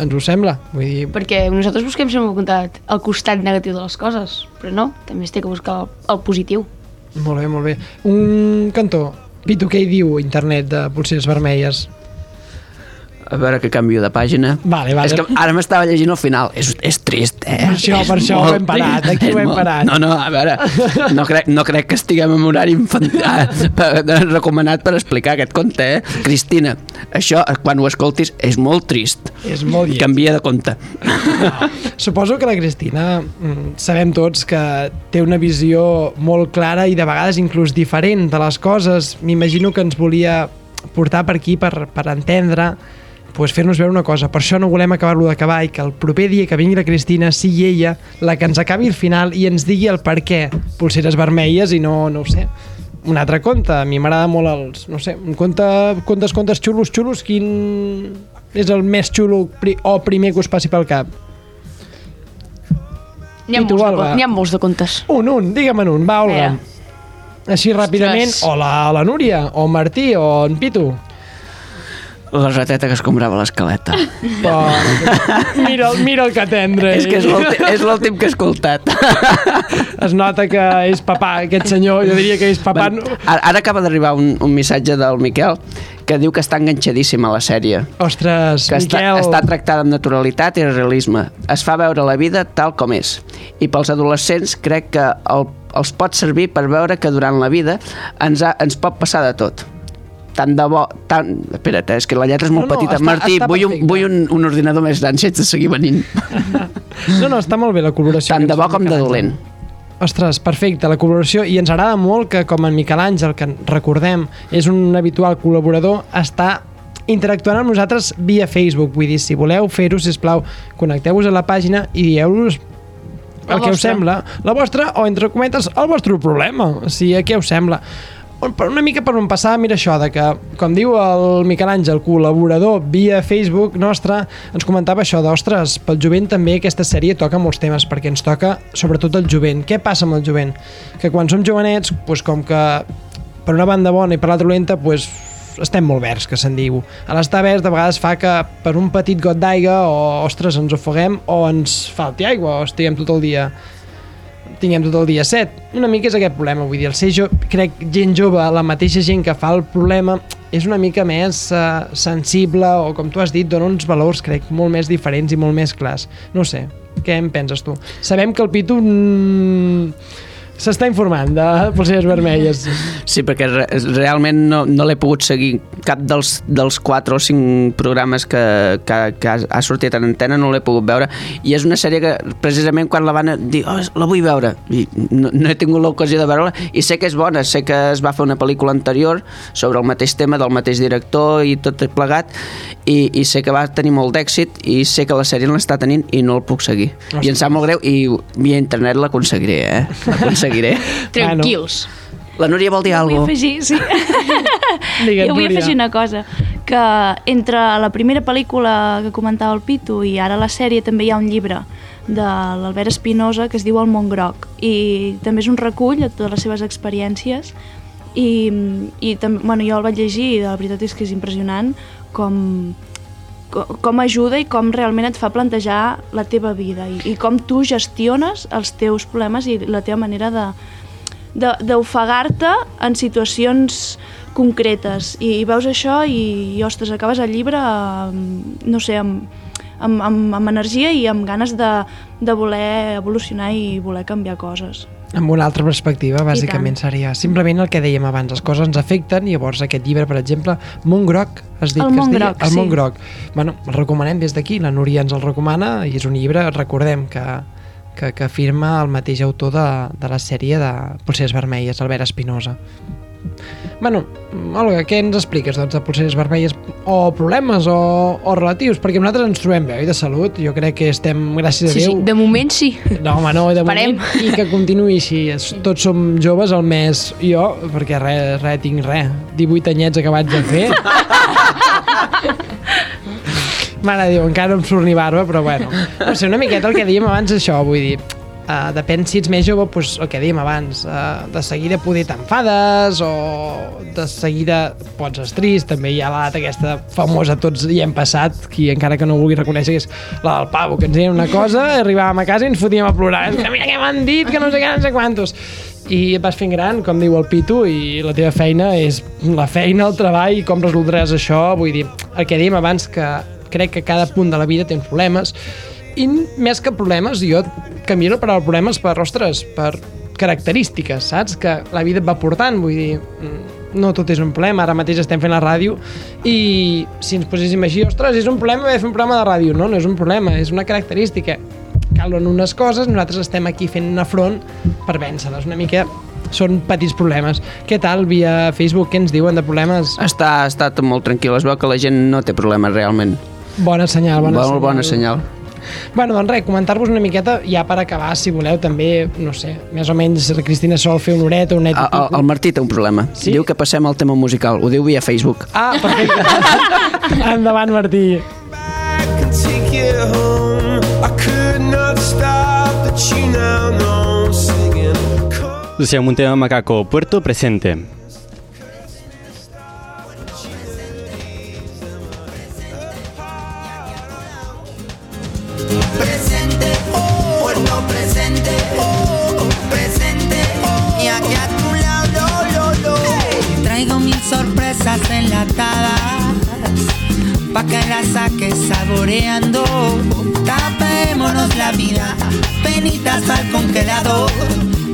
Speaker 4: ens ho sembla. Vull dir,
Speaker 6: Perquè nosaltres busquem sempre al costat, el costat negatiu de les coses, però no, també es té que buscar el, el positiu.
Speaker 4: molt bé, molt bé. Un cantó. Pitu, què hi diu internet de pulseres vermelles?
Speaker 5: A veure que canvio de pàgina.
Speaker 4: Vale, vale.
Speaker 5: És que ara m'estava llegint al final. És, és trist, eh?
Speaker 4: Per això, per
Speaker 5: És
Speaker 4: això ho hem parat, aquí ho hem
Speaker 5: molt-
Speaker 4: parat.
Speaker 5: No, no, a veure, no crec, no crec que estiguem en horari infantil, recomanat per explicar aquest conte, eh? Cristina, això, quan ho escoltis, és molt trist.
Speaker 4: És molt lleig.
Speaker 5: Canvia de compte.
Speaker 4: Suposo que la Cristina, mm, sabem tots que té una visió molt clara i de vegades inclús diferent de les coses. M'imagino que ens volia portar per aquí per, per entendre pues, fer-nos veure una cosa. Per això no volem acabar-lo d'acabar i que el proper dia que vingui la Cristina sigui ella la que ens acabi el final i ens digui el per què pulseres vermelles i no, no ho sé, un altre conte. A mi m'agrada molt els, no sé, un conte, contes, contes xulos, xulos, quin és el més xulo pri o primer que us passi pel cap?
Speaker 6: N'hi ha,
Speaker 4: tu,
Speaker 6: de, ha molts de contes.
Speaker 4: Un, un, digue'm en un, va, Olga.
Speaker 6: Vinga.
Speaker 4: Així ràpidament,
Speaker 6: Ostres.
Speaker 4: o la, la Núria, o Martí, o en Pitu.
Speaker 5: La rateta que es comprava l'escaleta.
Speaker 4: Però, mira, mira el que tendre.
Speaker 5: és que és l'últim- és l'últim que he escoltat.
Speaker 4: Es nota que és papà, aquest senyor, jo diria que és papà...
Speaker 5: Bueno, ara, ara acaba d'arribar un, un missatge del Miquel que diu que està enganxadíssim a la sèrie.
Speaker 4: Ostres,
Speaker 5: que està,
Speaker 4: Miquel...
Speaker 5: està tractada amb naturalitat i realisme. Es fa veure la vida tal com és. I pels adolescents crec que el, els pot servir per veure que durant la vida ens, ha, ens pot passar de tot. Tant de bo... Tant... Espera't, eh, és que la lletra és molt
Speaker 4: No, no,
Speaker 5: petita.
Speaker 4: està-
Speaker 5: Martí,
Speaker 4: està
Speaker 5: vull, un, vull un, un ordinador més gran si ets de seguir venint.
Speaker 4: No, no, està molt bé la col·laboració.
Speaker 5: Tant de bo com de dolent.
Speaker 4: Ostres, perfecte, la col·laboració. I ens agrada molt que, com en Miquel Àngel, que recordem, és un habitual col·laborador, està interactuant amb nosaltres via Facebook. Vull dir, si voleu fer-ho, sisplau, connecteu-vos a la pàgina i dieu-nos el que us sembla. La vostra, o entre cometes, el vostre problema. O sigui, què us sembla? Per una mica per on passar, mira això, de que, com diu el Miquel Àngel, col·laborador via Facebook nostre, ens comentava això d'ostres, pel jovent també aquesta sèrie toca molts temes, perquè ens toca sobretot el jovent. Què passa amb el jovent? Que quan som jovenets, doncs com que per una banda bona i per l'altra dolenta, doncs estem molt verds, que se'n diu. A l'estar verds de vegades fa que per un petit got d'aigua o, ostres, ens ofeguem o ens falti aigua o estiguem tot el dia tinguem tot el dia set. Una mica és aquest problema, vull dir, el ser jo, crec gent jove, la mateixa gent que fa el problema, és una mica més uh, sensible o, com tu has dit, dona uns valors, crec, molt més diferents i molt més clars. No sé, què en penses tu? Sabem que el Pitu mm, s'està informant de pulseres vermelles.
Speaker 5: Sí, perquè re realment no, no l'he pogut seguir. Cap dels, dels 4 o 5 programes que, que, que ha, ha sortit en antena no l'he pogut veure. I és una sèrie que precisament quan la van dir oh, la vull veure, i no, no he tingut l'ocasió de veure-la, i sé que és bona, sé que es va fer una pel·lícula anterior sobre el mateix tema del mateix director i tot plegat, i, i sé que va tenir molt d'èxit, i sé que la sèrie l'està tenint i no el puc seguir. I em sap molt greu, i via internet l'aconseguiré, eh? L'aconseguiré.
Speaker 6: Tranquils.
Speaker 5: La Núria vol dir
Speaker 9: Vull
Speaker 5: alguna cosa?
Speaker 9: afegir, sí.
Speaker 4: Digue'm,
Speaker 9: jo vull
Speaker 4: Núria.
Speaker 9: afegir una cosa, que entre la primera pel·lícula que comentava el Pitu i ara la sèrie també hi ha un llibre de l'Albert Espinosa que es diu El món groc i també és un recull de totes les seves experiències i, i també, bueno, jo el vaig llegir i la veritat és que és impressionant com, co- com ajuda i com realment et fa plantejar la teva vida i, i com tu gestiones els teus problemes i la teva manera de, d'ofegar-te en situacions concretes i, i veus això i, i ostres, acabes el llibre amb, no sé, amb, amb, amb, amb energia i amb ganes de, de voler evolucionar i voler canviar coses.
Speaker 4: Amb una altra perspectiva, bàsicament seria simplement el que dèiem abans, les coses ens afecten i llavors aquest llibre, per exemple, Mont Groc, has dit
Speaker 9: El
Speaker 4: que es deia? El
Speaker 9: sí.
Speaker 4: Mont Groc. Bueno, el recomanem des d'aquí, la Núria ens el recomana i és un llibre, recordem, que, que, que firma el mateix autor de, de la sèrie de Pulseres Vermelles, Albert Espinosa. Bueno, Olga, què ens expliques doncs, de pulseres vermelles o problemes o, o relatius? Perquè nosaltres ens trobem bé, oi, de salut. Jo crec que estem, gràcies
Speaker 6: Sí,
Speaker 4: a
Speaker 6: sí,
Speaker 4: Déu...
Speaker 6: de moment sí.
Speaker 4: No, home, no, de
Speaker 6: Esperem.
Speaker 4: moment, i que continuï així. Tots som joves, el mes jo, perquè res, res, tinc res. 18 anyets acabats de fer. Mare de Déu, encara no em surt ni barba, però bueno. No sé, una miqueta el que dèiem abans, això, vull dir, Uh, depèn si ets més jove, doncs, el que dèiem abans, uh, de seguida poder t'enfades o de seguida pots estar trist, també hi ha l'edat aquesta famosa, tots hi hem passat, qui encara que no ho vulgui reconèixer, és la del pavo, que ens deien una cosa, arribàvem a casa i ens fotíem a plorar, que mira què m'han dit, que no sé què, no sé quantos. I et vas fent gran, com diu el Pitu, i la teva feina és la feina, el treball, i com resoldràs això, vull dir, el que dèiem abans, que crec que cada punt de la vida té uns problemes, i més que problemes, jo canvio la paraula problemes per, ostres, per característiques, saps? Que la vida et va portant, vull dir, mm, no tot és un problema, ara mateix estem fent la ràdio i si ens poséssim així, ostres, és un problema haver fer un programa de ràdio, no, no és un problema, és una característica. Calen unes coses, nosaltres estem aquí fent una front per vèncer-les, una mica són petits problemes. Què tal via Facebook? Què ens diuen de problemes?
Speaker 5: Està, està tot molt tranquil, es veu que la gent no té problemes realment.
Speaker 4: Bona senyal, bona
Speaker 5: Molt
Speaker 4: senyal.
Speaker 5: bona senyal.
Speaker 4: Bueno, doncs res, comentar-vos una miqueta, ja per acabar, si voleu, també, no sé, més o menys la Cristina sol fer una horeta, una horeta i
Speaker 5: El, el Martí té un problema.
Speaker 4: Sí?
Speaker 5: Diu que passem al tema musical. Ho diu via Facebook.
Speaker 4: Ah, perfecte. Endavant, Martí.
Speaker 7: O amb un tema macaco, Puerto Presente.
Speaker 14: presente, enlatadas, pa' que las saques saboreando. Tapémonos la vida, penitas al congelador.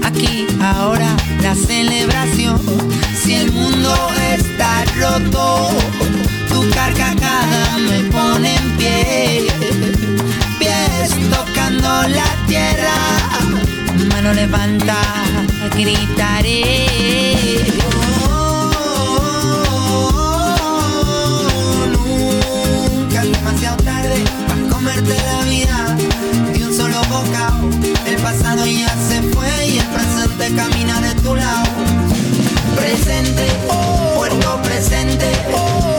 Speaker 14: Aquí, ahora, la celebración. Si el mundo está roto, tu carcajada me pone en pie pies tocando la tierra, mano levanta, gritaré. Comerte la vida de un solo bocado. El pasado ya se fue y el presente camina de tu lado. Presente, oh, puerto presente, oh,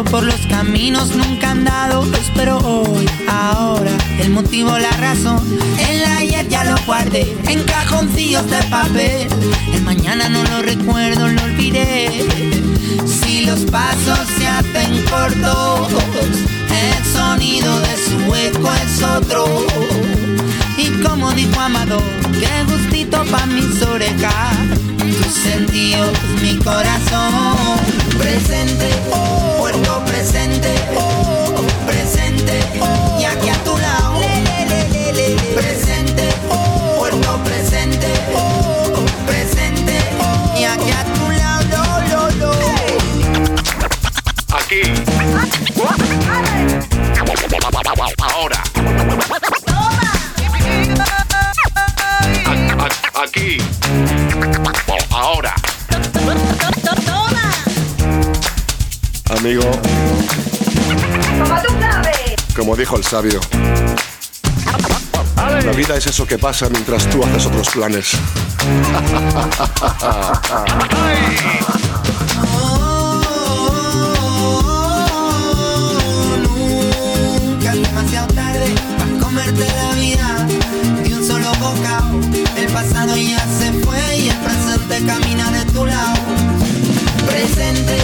Speaker 14: por los caminos nunca andados, pero hoy, ahora, el motivo, la razón, el ayer ya lo guardé en cajoncillos de papel, el mañana no lo recuerdo, lo olvidé. Si los pasos se hacen cortos, el sonido de su eco es otro. Y como dijo Amador, qué gustito pa' mis orejas, tus sentidos, mi corazón. Presente, oh, puerto presente, oh, presente, oh, y aquí a tu lado. Presente, oh, puerto presente, oh, presente, oh, y aquí a tu lado, lo, lo.
Speaker 15: Aquí. Ahora. Aquí. Como dijo el sabio. La vida es eso que pasa mientras tú haces otros planes.
Speaker 14: Nunca es demasiado tarde para comerte la vida de un solo bocado. El pasado ya se fue y el presente camina de tu lado. Presente,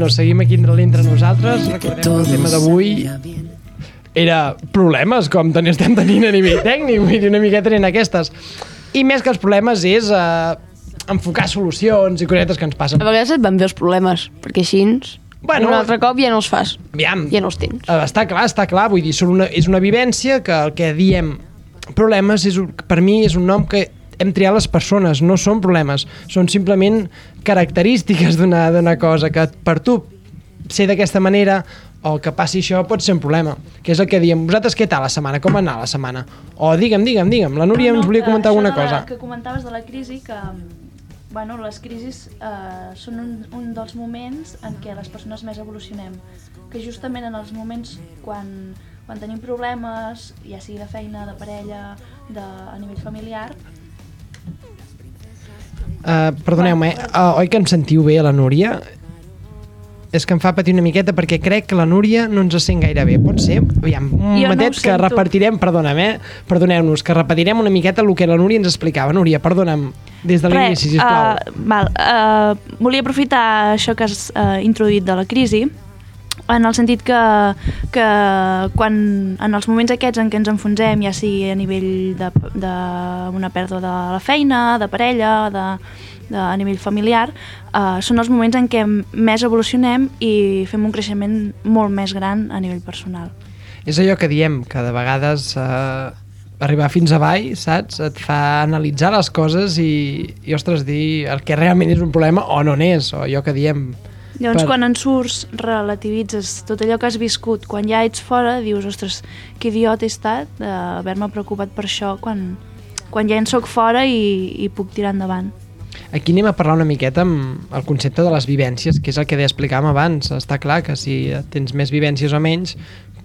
Speaker 4: Bueno, seguim aquí entre l'entre nosaltres. Recordem que el tema d'avui era problemes, com ten estem tenint a nivell tècnic, vull dir, una miqueta eren aquestes. I més que els problemes és eh, enfocar solucions i cosetes que ens passen.
Speaker 6: A vegades et van bé els problemes, perquè així
Speaker 4: Bueno,
Speaker 6: un altre cop ja no els fas.
Speaker 4: Aviam.
Speaker 6: Ja no els tens.
Speaker 4: Eh, Està clar, està clar, vull dir, són una, és una vivència que el que diem problemes és, per mi és un nom que hem triat les persones, no són problemes, són simplement característiques d'una cosa que per tu ser d'aquesta manera o que passi això pot ser un problema, que és el que diem, vosaltres què tal la setmana, com anar la setmana? O digue'm, digue'm, digue'm, la Núria ens volia
Speaker 9: que
Speaker 4: comentar alguna
Speaker 9: la-
Speaker 4: cosa.
Speaker 9: Que comentaves de la crisi, que bueno, les crisis eh, són un, un dels moments en què les persones més evolucionem. Que justament en els moments quan, quan tenim problemes, ja sigui de feina, de parella, de, a nivell familiar,
Speaker 4: Uh, Perdoneu-me, uh, oi que em sentiu bé, la Núria? És que em fa patir una miqueta perquè crec que la Núria no ens sent gaire bé. Pot ser? Aviam, un
Speaker 9: Jo no
Speaker 4: momentet
Speaker 9: ho
Speaker 4: que
Speaker 9: sento.
Speaker 4: repartirem, perdona'm, eh? Perdoneu-nos, que repetirem una miqueta el que la Núria ens explicava. Núria, perdona'm, des de l'inici, sisplau.
Speaker 9: Uh, val, uh, volia aprofitar això que has uh, introduït de la crisi, en el sentit que, que quan, en els moments aquests en què ens enfonsem, ja sigui a nivell d'una pèrdua de la feina, de parella, de, de, a nivell familiar, uh, són els moments en què més evolucionem i fem un creixement molt més gran a nivell personal.
Speaker 4: És allò que diem, que de vegades eh, arribar fins avall, saps? Et fa analitzar les coses i, i ostres, dir el que realment és un problema o no n'és, o allò que diem...
Speaker 9: Llavors,
Speaker 4: Per-
Speaker 9: quan en surts, relativitzes tot allò que has viscut. Quan ja ets fora, dius, ostres, que idiot he estat d'haver-me preocupat per això quan, quan ja en sóc fora i, i puc tirar endavant.
Speaker 4: Aquí anem a parlar una miqueta amb el concepte de les vivències, que és el que explicàvem abans. Està clar que si tens més vivències o menys,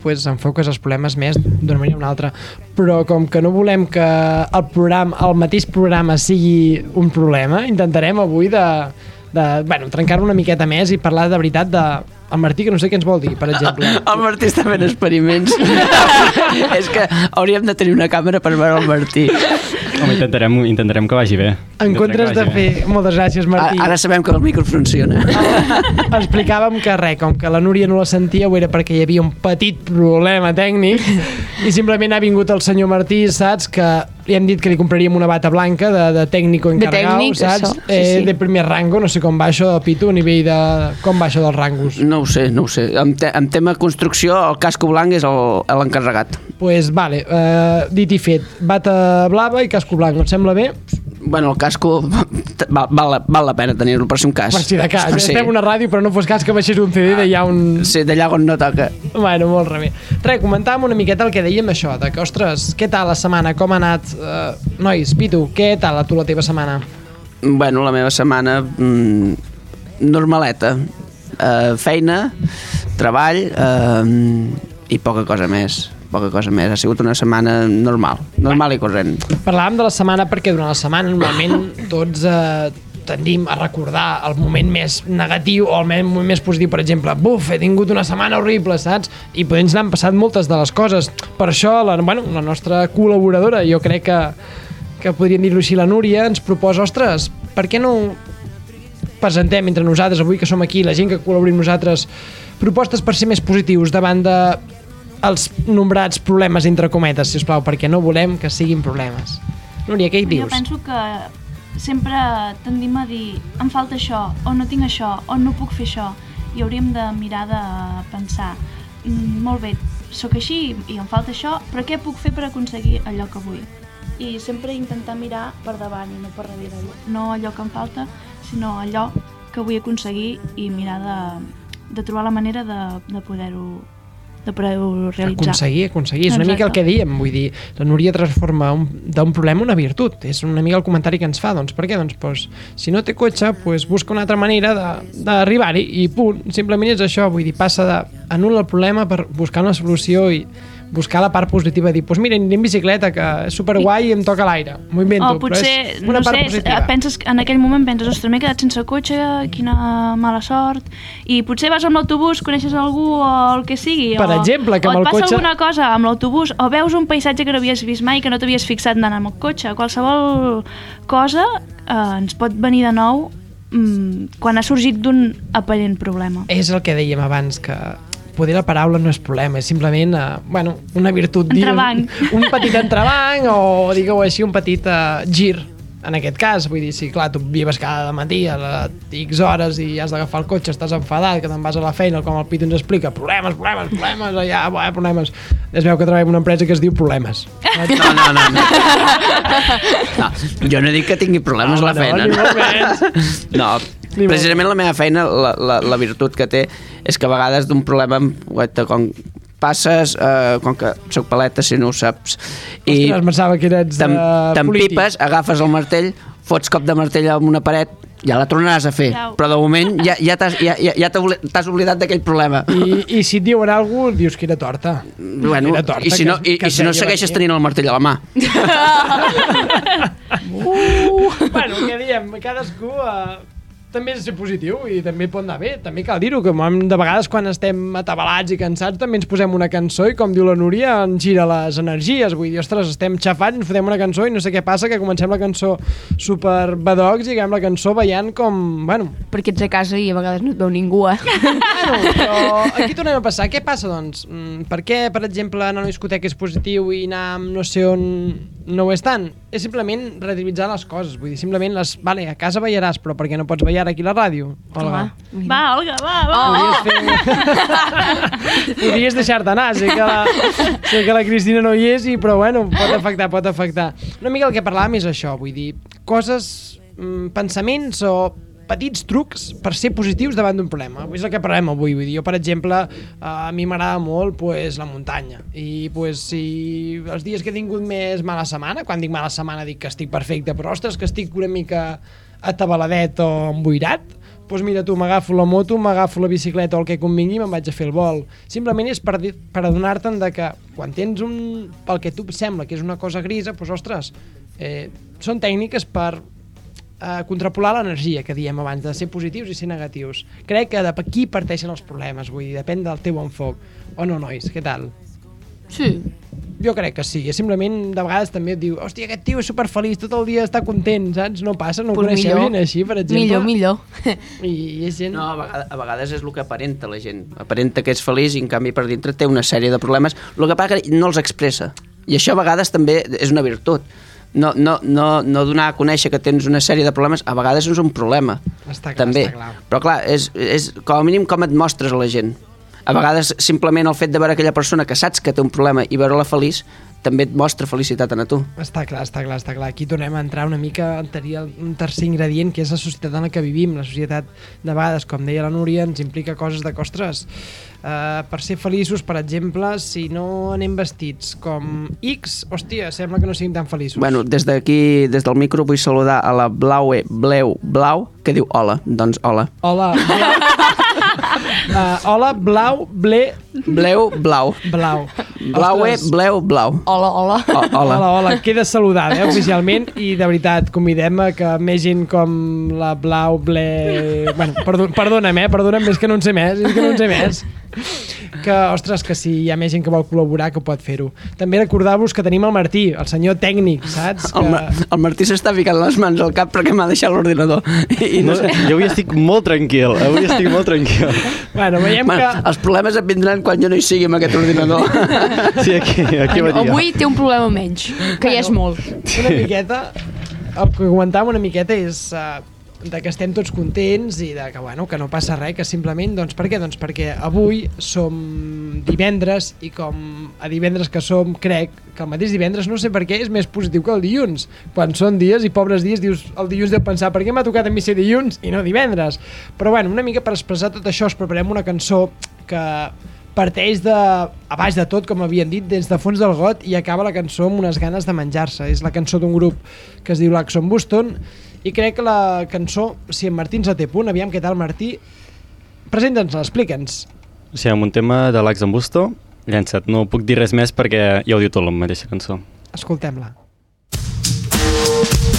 Speaker 4: pues enfoques els problemes més d'una manera o una altra. Però com que no volem que el, programa, el mateix programa sigui un problema, intentarem avui de, de bueno, trencar una miqueta més i parlar de veritat de el Martí, que no sé què ens vol dir, per exemple.
Speaker 5: El Martí està fent experiments. és que hauríem de tenir una càmera per veure el Martí.
Speaker 7: Home, intentarem, intentarem que vagi bé.
Speaker 4: En comptes de fer... Moltes gràcies, Martí.
Speaker 5: Ara sabem que el micro funciona.
Speaker 4: explicàvem que res, com que la Núria no la sentia ho era perquè hi havia un petit problema tècnic i simplement ha vingut el senyor Martí, saps, que li hem dit que li compraríem una bata blanca de, de tècnico
Speaker 6: De
Speaker 4: encarregau,
Speaker 6: tècnic,
Speaker 4: saps?
Speaker 6: això, sí,
Speaker 4: eh,
Speaker 6: sí.
Speaker 4: De primer rango, no sé com va això del Pitu, a nivell de... com va això dels rangos?
Speaker 5: No ho sé, no ho sé. En, te en tema construcció, el casco blanc és el- l'encarregat.
Speaker 4: pues vale, eh, dit i fet, bata blava i casco blanc, et sembla bé?
Speaker 5: Bueno, el casco val, val, la- val la pena tenir-lo per si un cas.
Speaker 4: Per si de cas,
Speaker 5: Per
Speaker 4: ja estem una ràdio però no fos cas que baixés un CD d'allà on...
Speaker 5: Sí, d'allà on no toca.
Speaker 4: Bueno, molt rebé. Res, comentàvem una miqueta el que dèiem això, de que, ostres, què tal la setmana, com ha anat? Uh, nois, Pitu, què tal a tu la teva setmana?
Speaker 5: Bueno, la meva setmana mm, normaleta. Uh, feina, treball uh, i poca cosa més. Poca cosa més. Ha sigut una setmana normal, normal i corrent.
Speaker 4: Parlàvem de la setmana perquè durant la setmana normalment tots eh, tendim a recordar el moment més negatiu o el me- moment més positiu, per exemple, buf, he tingut una setmana horrible, saps? I ens n'han passat moltes de les coses. Per això, la, bueno, la nostra col·laboradora, jo crec que, que podríem dir-ho així, la Núria, ens proposa, ostres, per què no presentem entre nosaltres, avui que som aquí, la gent que col·labori amb nosaltres, propostes per ser més positius davant de els nombrats problemes entre cometes, si us plau, perquè no volem que siguin problemes. Núria, què hi
Speaker 9: Jo
Speaker 4: dius?
Speaker 9: penso que sempre tendim a dir em falta això, o no tinc això, o no puc fer això, i hauríem de mirar de pensar "Mm, molt bé, sóc així i em falta això, però què puc fer per aconseguir allò que vull? I sempre intentar mirar per davant i no per darrere. No allò que em falta, sinó allò que vull aconseguir i mirar de, de trobar la manera de, de poder-ho de poder-ho realitzar.
Speaker 4: Aconseguir, aconseguir. És una mica el que diem, vull dir, la Núria transforma un, d'un problema una virtut. És una mica el comentari que ens fa. Doncs per què? Doncs, pues, si no té cotxe, pues, busca una altra manera d'arribar-hi i punt. Simplement és això, vull dir, passa de anul·la el problema per buscar una solució i buscar la part positiva, dir, doncs mira, aniré en bicicleta, que és superguai i em toca l'aire. M'ho invento,
Speaker 9: O potser,
Speaker 4: però és una
Speaker 9: no
Speaker 4: part
Speaker 9: sé,
Speaker 4: positiva.
Speaker 9: penses, en aquell moment penses, ostres, m'he quedat sense cotxe, quina mala sort, i potser vas amb l'autobús, coneixes algú o el que sigui,
Speaker 4: Per
Speaker 9: o,
Speaker 4: exemple, que
Speaker 9: o
Speaker 4: amb
Speaker 9: et passa
Speaker 4: cotxe-
Speaker 9: alguna cosa amb l'autobús, o veus un paisatge que no havies vist mai, que no t'havies fixat anant amb el cotxe, qualsevol cosa eh, ens pot venir de nou mm, quan ha sorgit d'un aparent problema.
Speaker 4: És el que dèiem abans, que poder la paraula no és problema, és simplement uh, bueno, una virtut.
Speaker 9: Entrebanc.
Speaker 4: Un, un petit entrebanc o, digueu així, un petit uh, gir en aquest cas, vull dir, si clar, tu vives cada matí a les X hores i has d'agafar el cotxe, estàs enfadat, que te'n vas a la feina, com el Pitu ens explica, problemes, problemes, problemes, allà, buah, problemes. Es veu que treballa en una empresa que es diu Problemes.
Speaker 5: No, no, no. no. no jo no dic que tingui problemes
Speaker 4: No,
Speaker 5: a la
Speaker 4: no,
Speaker 5: feina.
Speaker 4: menys.
Speaker 5: No,
Speaker 4: Ni molt
Speaker 5: precisament la meva feina, la, la, la virtut que té és que a vegades d'un problema guaita, com passes, eh, com que soc paleta si no ho saps, i
Speaker 4: Ostres, pensava que eres de polític.
Speaker 5: t'empipes, agafes el martell, fots cop de martell amb una paret, ja la tornaràs a fer, però de moment ja, ja t'has ja, ja, ja t'has oblidat d'aquell problema.
Speaker 4: I, I si et diuen alguna cosa, dius que era torta.
Speaker 5: Bueno,
Speaker 4: Era torta,
Speaker 5: i si no,
Speaker 4: que-
Speaker 5: i,
Speaker 4: que
Speaker 5: i si no segueixes
Speaker 4: venir.
Speaker 5: tenint el martell a la mà.
Speaker 4: Uh, bueno, què diem? Cadascú uh, també és ser positiu i també pot anar bé. També cal dir-ho, que de vegades quan estem atabalats i cansats també ens posem una cançó i com diu la Núria, ens gira les energies. Vull dir, ostres, estem xafats, ens fotem una cançó i no sé què passa, que comencem la cançó super badocs i acabem la cançó veient com... Bueno,
Speaker 6: Perquè ets a casa i a vegades no et veu ningú, eh?
Speaker 4: bueno, però aquí tornem a passar. Què passa, doncs? Mm, Per què, per exemple, anar a una discoteca és positiu i anar amb no sé on no ho és tant? És simplement relativitzar les coses. Vull dir, simplement les... Vale, a casa ballaràs, però per què no pots ballar aquí a la ràdio? Olga.
Speaker 9: Va, Olga, va, va.
Speaker 4: Podries, fer... Podries deixar-te anar, sé que, la, sé que la Cristina no hi és, i, però bueno, pot afectar, pot afectar. Una mica el que parlàvem és això, vull dir, coses, mm, pensaments o petits trucs per ser positius davant d'un problema. És el que parlem avui. Vull dir, jo, per exemple, a mi m'agrada molt pues, la muntanya. I pues, si els dies que he tingut més mala setmana, quan dic mala setmana dic que estic perfecte, però ostres, que estic una mica atabaladet o emboirat, doncs mira tu, m'agafo la moto, m'agafo la bicicleta o el que convingui i me'n vaig a fer el vol. Simplement és per, per adonar-te'n de que quan tens un... pel que tu sembla que és una cosa grisa, doncs ostres, eh, són tècniques per eh, contrapolar l'energia que diem abans, de ser positius i ser negatius. Crec que de aquí parteixen els problemes, vull dir, depèn del teu enfoc. O no, nois, què tal?
Speaker 6: Sí.
Speaker 4: Jo crec que sí, és simplement de vegades també et diu hòstia, aquest tio és superfeliç, tot el dia està content, saps? No passa, no
Speaker 6: Pues
Speaker 4: coneixeu
Speaker 6: millor.
Speaker 4: gent així, per exemple?
Speaker 6: Millor, millor.
Speaker 4: I és gent...
Speaker 5: No, a vegades, a vegades és el que aparenta la gent. Aparenta que és feliç i en canvi per dintre té una sèrie de problemes. El que passa que no els expressa. I això a vegades també és una virtut. No, no, no, no donar a conèixer que tens una sèrie de problemes a vegades és un problema.
Speaker 4: Està clar,
Speaker 5: també.
Speaker 4: està clar.
Speaker 5: Però clar, és, és com a mínim com et mostres a la gent. A vegades simplement el fet de veure aquella persona que saps que té un problema i veure-la feliç també et mostra felicitat a tu.
Speaker 4: Està clar, està clar, està clar. Aquí tornem a entrar una mica en un tercer ingredient, que és la societat en la que vivim. La societat, de vegades, com deia la Núria, ens implica coses de costres. Uh, per ser feliços, per exemple, si no anem vestits com X, hòstia, sembla que no siguin tan feliços.
Speaker 5: Bueno, des d'aquí, des del micro, vull saludar a la Blaue Bleu Blau, que diu hola. Doncs hola.
Speaker 4: Hola, uh, hola, blau, ble,
Speaker 5: Bleu Blau.
Speaker 4: blau.
Speaker 5: Blaue
Speaker 4: Ostres.
Speaker 5: Bleu Blau.
Speaker 6: Hola, hola.
Speaker 5: O, hola.
Speaker 4: Hola, hola, queda saludada, eh, oficialment, i de veritat, convidem a que més gent com la Blau, Ble... Bueno, perdó, perdona'm, eh, perdona'm, és que no en sé més, és que no en sé més. Que, ostres, que si hi ha més gent que vol col·laborar, que pot fer-ho. També recordar-vos que tenim el Martí, el senyor tècnic, saps? Que...
Speaker 5: El, Ma el Martí s'està ficant les mans al cap perquè m'ha deixat l'ordinador. I, no
Speaker 7: No,
Speaker 5: sé.
Speaker 7: jo avui estic molt tranquil, avui estic molt tranquil.
Speaker 4: Bueno, veiem
Speaker 5: Man,
Speaker 4: que...
Speaker 5: els problemes et vindran quan jo no hi sigui amb aquest ordinador.
Speaker 7: Sí, aquí, aquí va dir.
Speaker 6: Avui té un problema menys, que ja és molt.
Speaker 4: una miqueta el que comentàvem una miqueta és uh, de que estem tots contents i de que, bueno, que no passa res, que simplement, doncs per què? Doncs perquè avui som divendres i com a divendres que som, crec que el mateix divendres, no sé per què, és més positiu que el dilluns. Quan són dies i pobres dies, dius, el dilluns deu pensar per què m'ha tocat a mi ser dilluns i no divendres. Però bueno, una mica per expressar tot això, us preparem una cançó que parteix de, a baix de tot, com havien dit, des de fons del got i acaba la cançó amb unes ganes de menjar-se. És la cançó d'un grup que es diu l'Axon Buston i crec que la cançó, si en Martí ens la té punt, aviam què tal Martí, presenta'ns-la, explica'ns.
Speaker 7: Sí, amb un tema de l'Ax en Busto, llançat. No puc dir res més perquè ja ho diu tot la mateixa cançó.
Speaker 4: Escoltem-la.
Speaker 2: Cal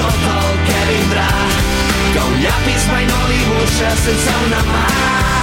Speaker 8: tot el que vindrà. Que un llapis mai no dibuixa sense una mà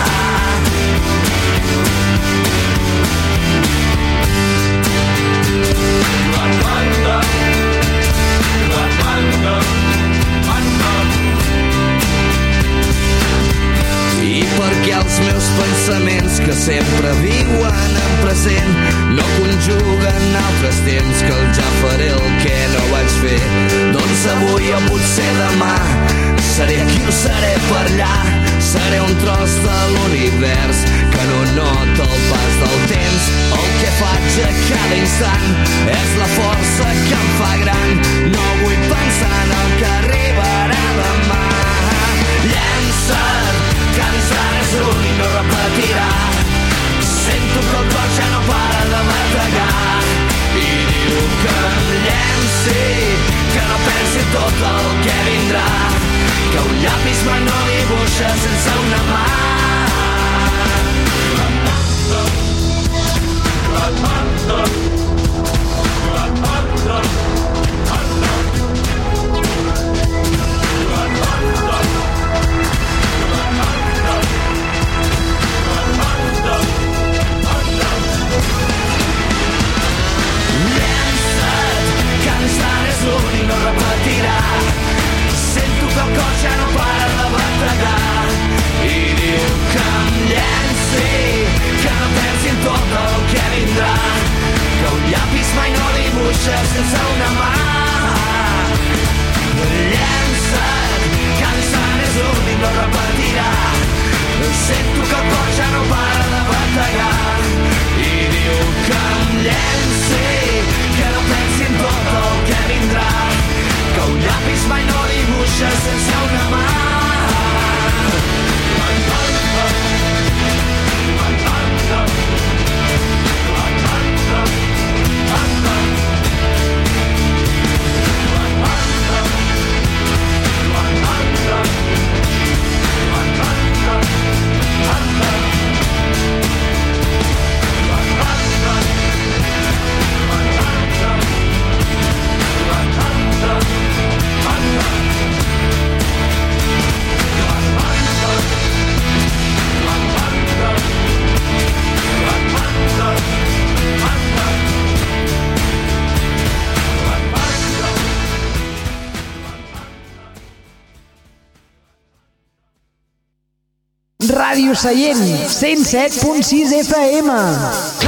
Speaker 4: Sallent, 107.6 FM.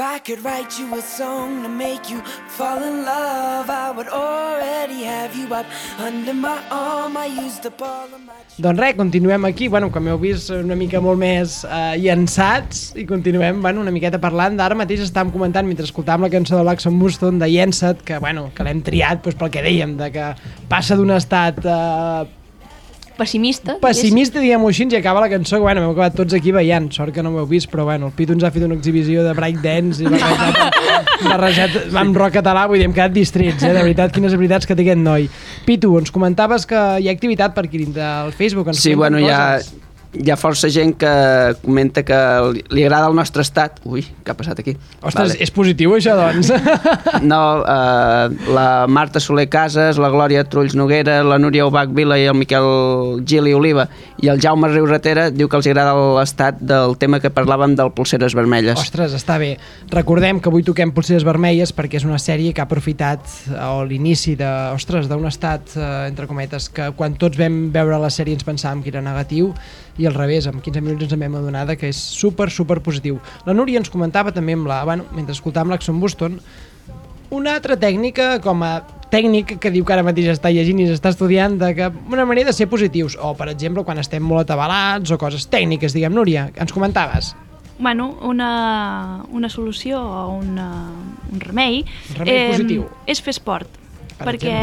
Speaker 16: I could write you a song to make you fall in love, I would already have you up under my arm. I used up all of my.
Speaker 4: Doncs res, continuem aquí, bueno, com heu vist, una mica molt més eh, llançats, i continuem, bueno, una miqueta parlant. D'ara mateix estàvem comentant, mentre escoltàvem la cançó de Laxon Muston, de Llençat, que, bueno, que l'hem triat doncs, pel que dèiem, de que passa d'un estat eh,
Speaker 6: pessimista.
Speaker 4: pessimista, diguem-ho així, i acaba la cançó, que, bueno, hem acabat tots aquí veient, sort que no m'heu vist, però, bueno, el Pitu ens ha fet una exhibició de breakdance i barrejat, barrejat amb rock català, vull dir, hem quedat distrets, eh, de veritat, quines habilitats que té aquest noi. Pitu, ens comentaves que hi ha activitat per aquí dintre del Facebook, ens
Speaker 5: Sí, bueno, hi ha,
Speaker 4: coses.
Speaker 5: Hi ha força gent que comenta que li, li agrada el nostre estat. Ui, què ha passat aquí?
Speaker 4: Ostres, és positiu això, doncs.
Speaker 5: No, eh, la Marta Soler Casas, la Glòria Trulls Noguera, la Núria Ubach Vila i el Miquel Gili Oliva i el Jaume Riuratera diu que els agrada l'estat del tema que parlàvem del Pulseres Vermelles.
Speaker 4: Ostres, està bé. Recordem que avui toquem Pulseres Vermelles perquè és una sèrie que ha aprofitat eh, o l'inici de, ostres, d'un estat, eh, entre cometes, que quan tots vam veure la sèrie ens pensàvem que era negatiu i al revés, amb 15 minuts ens adonar de que és super, super positiu. La Núria ens comentava també amb la, bueno, mentre escoltàvem l'Axon Buston, una altra tècnica, com a tècnic que diu que ara mateix està llegint i s'està estudiant, de que una manera de ser positius, o per exemple quan estem molt atabalats o coses tècniques, diguem, Núria, ens comentaves.
Speaker 9: Bueno, una, una solució o una, un remei,
Speaker 4: Un remei positiu.
Speaker 9: és fer esport.
Speaker 4: Per
Speaker 9: perquè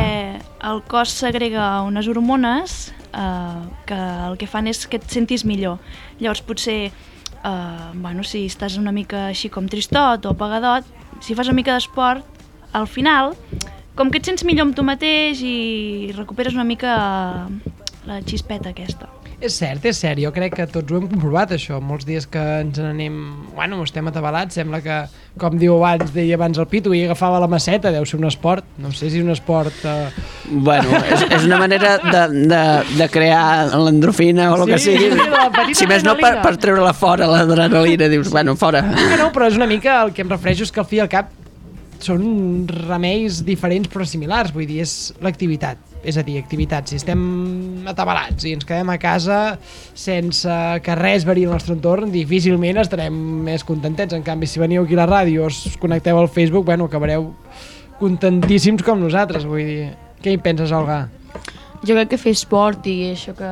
Speaker 9: el cos segrega unes hormones eh, que el que fan és que et sentis millor. Llavors potser, eh, bueno, si estàs una mica així com tristot o apagadot, si fas una mica d'esport, al final, com que et sents millor amb tu mateix i recuperes una mica la xispeta aquesta.
Speaker 4: És cert, és cert, jo crec que tots ho hem comprovat això, molts dies que ens n'anem, bueno, estem atabalats, sembla que, com diu abans, deia abans el Pitu, i agafava la maceta, deu ser un esport, no sé si és un esport... Eh...
Speaker 5: Bueno, és, és una manera de, de, de crear l'endrofina o el que
Speaker 4: Sí,
Speaker 5: sigui.
Speaker 4: sí,
Speaker 5: Si més no, per, per treure-la fora, l'adrenalina, dius, bueno, fora.
Speaker 4: Que no, però és una mica el que em refereixo és que al fi i al cap són remeis diferents però similars, vull dir, és l'activitat. És a dir, activitat. Si estem atabalats i ens quedem a casa sense que res variï al nostre entorn, difícilment estarem més contentets. En canvi, si veniu aquí a la ràdio o us connecteu al Facebook, bueno, acabareu contentíssims com nosaltres, vull dir. Què hi penses, Olga?
Speaker 6: Jo crec que fer esport i això que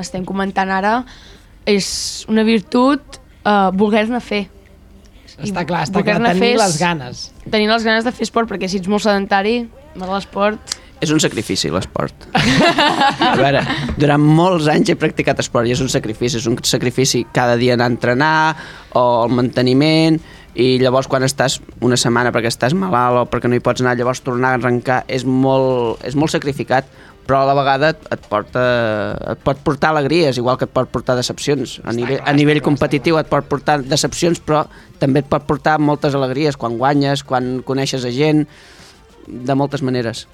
Speaker 6: estem comentant ara és una virtut uh, voler-ne fer.
Speaker 4: Està clar, està clar, tenir
Speaker 6: fer
Speaker 4: les ganes.
Speaker 6: Tenir les ganes de fer esport, perquè si ets molt sedentari, l'esport...
Speaker 5: És un sacrifici, l'esport. A veure, durant molts anys he practicat esport i és un sacrifici, és un sacrifici cada dia anar a entrenar o el manteniment i llavors quan estàs una setmana perquè estàs malalt o perquè no hi pots anar, llavors tornar a arrencar és molt, és molt sacrificat però a la vegada et, porta, et pot portar alegries, igual que et pot portar decepcions. A nivell, a nivell competitiu et pot portar decepcions, però també et pot portar moltes alegries quan guanyes, quan coneixes a gent, de moltes maneres.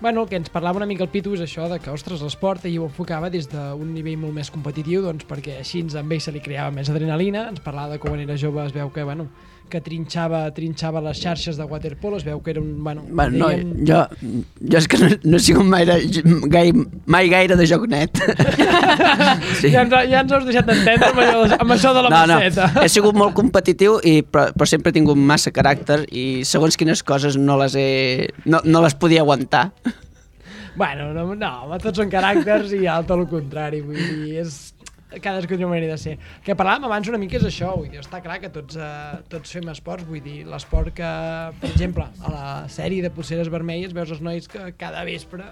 Speaker 4: Bueno, que ens parlava una mica el Pitu és això de que, ostres, l'esport ell ho enfocava des d'un nivell molt més competitiu, doncs perquè així amb ell se li creava més adrenalina, ens parlava de que quan era jove es veu que, bueno, que trinxava, trinxava les xarxes de waterpolo, es veu que era un... Bueno,
Speaker 5: Bueno, no,
Speaker 4: deien-
Speaker 5: jo, jo és que no, no he sigut mai, gai, mai gaire de joc net.
Speaker 4: sí. ja, ens, ja ens has deixat d'entendre amb, allò- amb això de la
Speaker 5: no, no,
Speaker 4: maceta.
Speaker 5: he sigut molt competitiu, i, però, però sempre he tingut massa caràcter i segons quines coses no les he... no, no les podia aguantar.
Speaker 4: Bueno, no, no, tots són caràcters i al tot el contrari, vull dir, és cadascú té una manera de ser. Que parlàvem abans una mica és això, vull dir, està clar que tots, eh, tots fem esports, vull dir, l'esport que, per exemple, a la sèrie de Polseres Vermelles veus els nois que cada vespre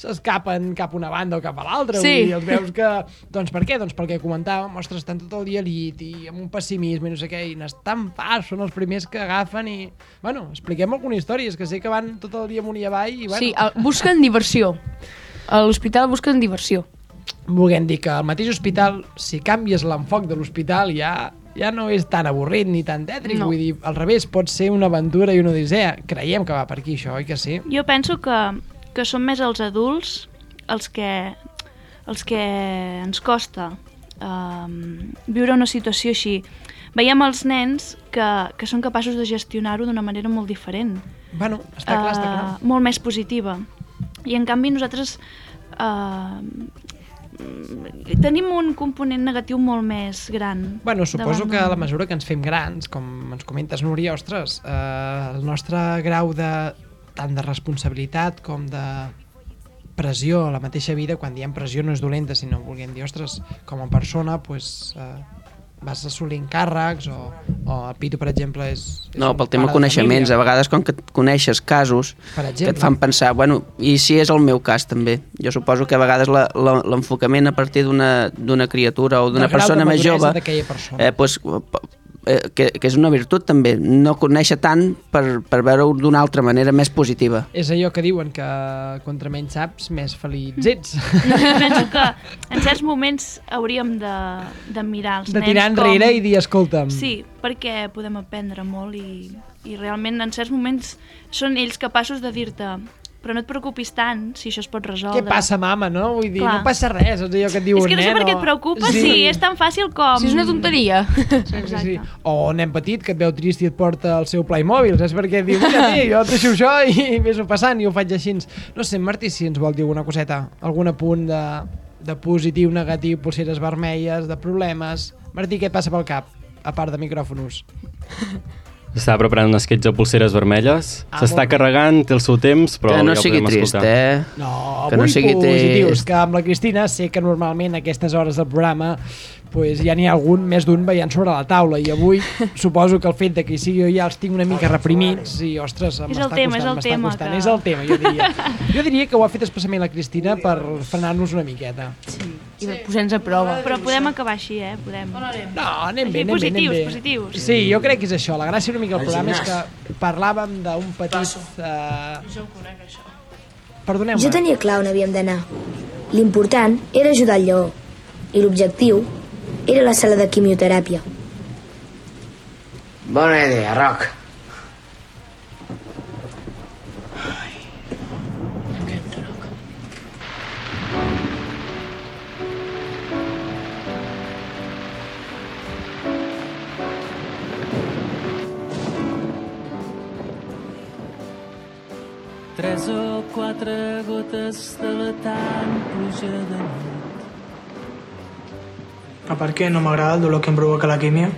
Speaker 4: s'escapen cap a una banda o cap a l'altra,
Speaker 6: Sí.
Speaker 4: vull dir, els veus que... Doncs per què? Doncs perquè comentàvem, ostres, estan tot el dia llit i amb un pessimisme i no sé què, i n'estan fars, són els primers que agafen i... Bueno, expliquem alguna història, és que sé que van tot el dia amunt i avall i bueno...
Speaker 6: Sí, el, busquen diversió. A l'hospital busquen diversió.
Speaker 4: Volguem dir que al mateix hospital, si canvies l'enfoc de l'hospital, ja ja no és tan avorrit ni tan tètric,
Speaker 9: No.
Speaker 4: vull dir, al revés, pot ser una aventura i una odissea. Creiem que va per aquí, això, oi que sí?
Speaker 9: Jo penso que, que són més els adults els que, els que ens costa um, viure una situació així. Veiem els nens que, que són capaços de gestionar-ho d'una manera molt diferent.
Speaker 4: Bueno, està clar, està clar.
Speaker 9: Eh, molt més positiva. I en canvi nosaltres uh, tenim un component negatiu molt més gran.
Speaker 4: Bueno, suposo que a la mesura que ens fem grans, com ens comentes, Núria, ostres, eh, el nostre grau de tant de responsabilitat com de pressió a la mateixa vida, quan diem pressió no és dolenta, sinó volguem dir, ostres, com a persona, pues, eh, vas assolint càrrecs o, o el Pitu, per exemple, és... és
Speaker 5: No, pel tema coneixements, a vegades com que coneixes casos que et fan pensar, bueno, i si és el meu cas també? Jo suposo que a vegades l'enfocament a partir d'una criatura o d'una persona més jove,
Speaker 4: persona.
Speaker 5: eh, pues, eh, que, que és una virtut també, no conèixer tant per, per veure-ho d'una altra manera més positiva.
Speaker 4: És allò que diuen que contra menys saps, més feliç ets.
Speaker 9: No, jo penso que en certs moments hauríem de, de mirar els
Speaker 4: De
Speaker 9: nens
Speaker 4: tirar
Speaker 9: com...
Speaker 4: enrere i dir, escolta'm...
Speaker 9: Sí, perquè podem aprendre molt i, i realment en certs moments són ells capaços de dir-te però no et preocupis tant si això es pot resoldre.
Speaker 4: Què passa, mama, no? Vull dir,
Speaker 9: Clar.
Speaker 4: no passa res, és allò que et diu
Speaker 9: És que no sé
Speaker 4: nen.
Speaker 9: per què et preocupa sí. si és tan fàcil com...
Speaker 6: Si és una tonteria.
Speaker 4: Sí, sí, sí. O un nen petit que et veu trist i et porta el seu Playmobil, saps? Perquè diu, mira, té, jo et deixo això i vés-ho passant i ho faig així. No sé, Martí, si ens vol dir alguna coseta, algun apunt de, de positiu, negatiu, pulseres vermelles, de problemes... Martí, què et passa pel cap, a part de micròfonos?
Speaker 7: Està preparant un sketch de pulseres vermelles.
Speaker 4: Ah,
Speaker 7: S'està carregant, té el seu temps, però
Speaker 5: Que no
Speaker 7: ja
Speaker 5: sigui trist,
Speaker 7: escoltar.
Speaker 5: eh?
Speaker 4: No,
Speaker 5: que no
Speaker 4: avui
Speaker 5: sigui
Speaker 4: positius,
Speaker 5: trist.
Speaker 4: que amb la Cristina sé que normalment a aquestes hores del programa pues, ja n'hi ha algun, més d'un veient sobre la taula i avui suposo que el fet de que hi sigui jo ja els tinc una mica reprimits i ostres,
Speaker 9: És
Speaker 4: m'està
Speaker 9: el tema,
Speaker 4: costant,
Speaker 9: és el
Speaker 4: m'està
Speaker 9: tema
Speaker 4: costant.
Speaker 9: que-
Speaker 4: És el tema, jo diria. Jo diria que ho ha fet especialment la Cristina per frenar-nos una miqueta.
Speaker 6: I per posar-nos a prova.
Speaker 9: Però podem acabar així, eh? Podem.
Speaker 4: No, anem bé, anem bé, anem bé.
Speaker 9: positius.
Speaker 4: Sí, jo crec que és això. La gràcia una mica del programa és que parlàvem d'un petit... Uh...
Speaker 9: Jo ho conec, això.
Speaker 4: Perdoneu-me.
Speaker 10: Jo tenia clar on havíem d'anar. L'important era ajudar el lleó. I l'objectiu era la sala de quimioteràpia.
Speaker 16: Bona idea, Roc.
Speaker 12: Tres o quatre gotes de la tan pluja de nit.
Speaker 17: A part que no m'agrada el dolor que em provoca la químia.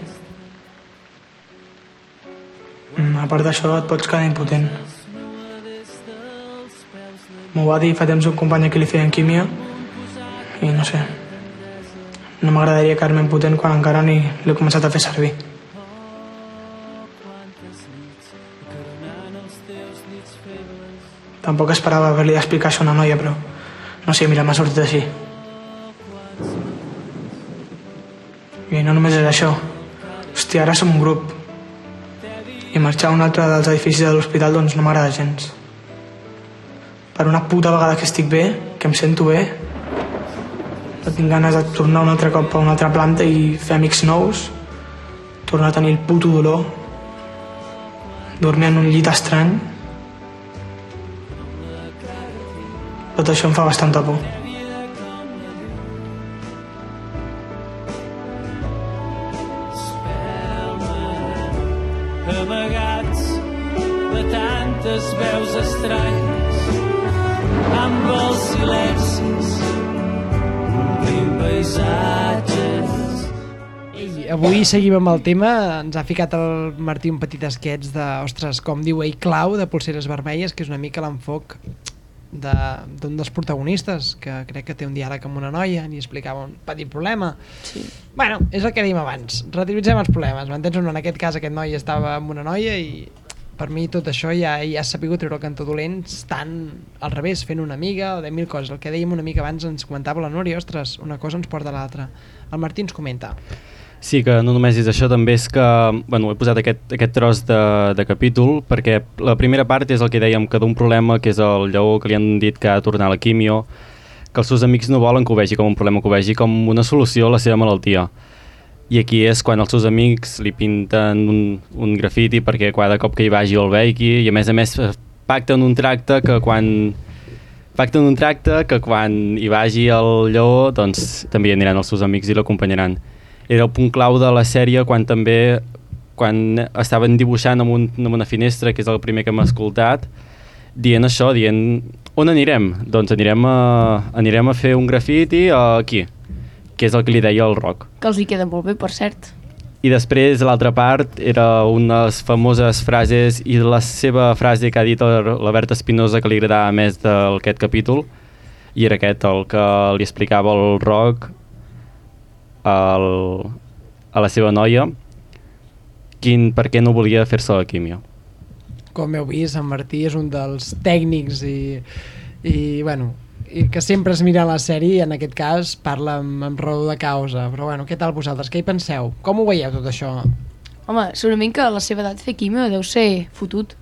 Speaker 17: Mm, A part d'això et pots quedar impotent. M'ho va dir fa temps un company a qui li feien químia i no sé, no m'agradaria quedar-me impotent quan encara ni l'he començat a fer servir. Tampoc esperava haver-li d'explicar això a una noia, però no sé, mira, m'ha sortit així. I no només és això. Hòstia, ara som un grup. I marxar a un altre dels edificis de l'hospital doncs no m'agrada gens. Per una puta vegada que estic bé, que em sento bé, no tinc ganes de tornar un altre cop a una altra planta i fer amics nous, tornar a tenir el puto dolor, dormir en un llit estrany. Tot això em fa bastanta por.
Speaker 12: Amagats de tantes veus estranyes amb els silencis omplint paisatges.
Speaker 4: I avui seguim amb el tema, ens ha ficat el Martí un petit esquets de, ostres, com diu ell, clau de pulseres vermelles, que és una mica l'enfoc de- d'un dels protagonistes, que crec que té un diàleg amb una noia, i explicava un petit problema.
Speaker 6: Sí.
Speaker 4: Bueno, és el que dèiem abans, relativitzem els problemes, m'entens? En aquest cas aquest noi estava amb una noia i per mi tot això ja, ja ha sabut treure el cantó dolent estan al revés, fent una amiga o de mil coses. El que dèiem una mica abans ens comentava la Núria, ostres, una cosa ens porta a l'altra. El Martí ens comenta.
Speaker 7: Sí, que no només és això, també és que bueno, he posat aquest, aquest tros de, de capítol perquè la primera part és el que dèiem que d'un problema que és el lleó que li han dit que ha de tornar a la quimio que els seus amics no volen que ho vegi com un problema, que ho vegi com una solució a la seva malaltia. I aquí és quan els seus amics li pinten un, un grafiti perquè cada cop que hi vagi el vegi i a més a més pacten un tracte que quan pacten un tracte que quan hi vagi el lleó doncs també aniran els seus amics i l'acompanyaran era el punt clau de la sèrie quan també quan estaven dibuixant amb, un, amb una finestra que és el primer que hem escoltat dient això, dient on anirem? Doncs anirem a, anirem a fer un grafiti aquí que és el que li deia el rock
Speaker 6: Que els hi queda molt bé, per cert.
Speaker 7: i després l'altra part era unes famoses frases i la seva frase que ha dit la Berta Espinosa que li agradava més d'aquest capítol i era aquest el que li explicava el rock al, a la seva noia quin, per què no volia fer-se la químio
Speaker 4: com heu vist, en Martí és un dels tècnics i, i bueno, i que sempre es mira la sèrie i en aquest cas parla amb, amb raó de causa. Però bueno, què tal vosaltres? Què hi penseu? Com ho veieu tot això?
Speaker 6: Home, segurament que a la seva edat fer quimio deu ser fotut.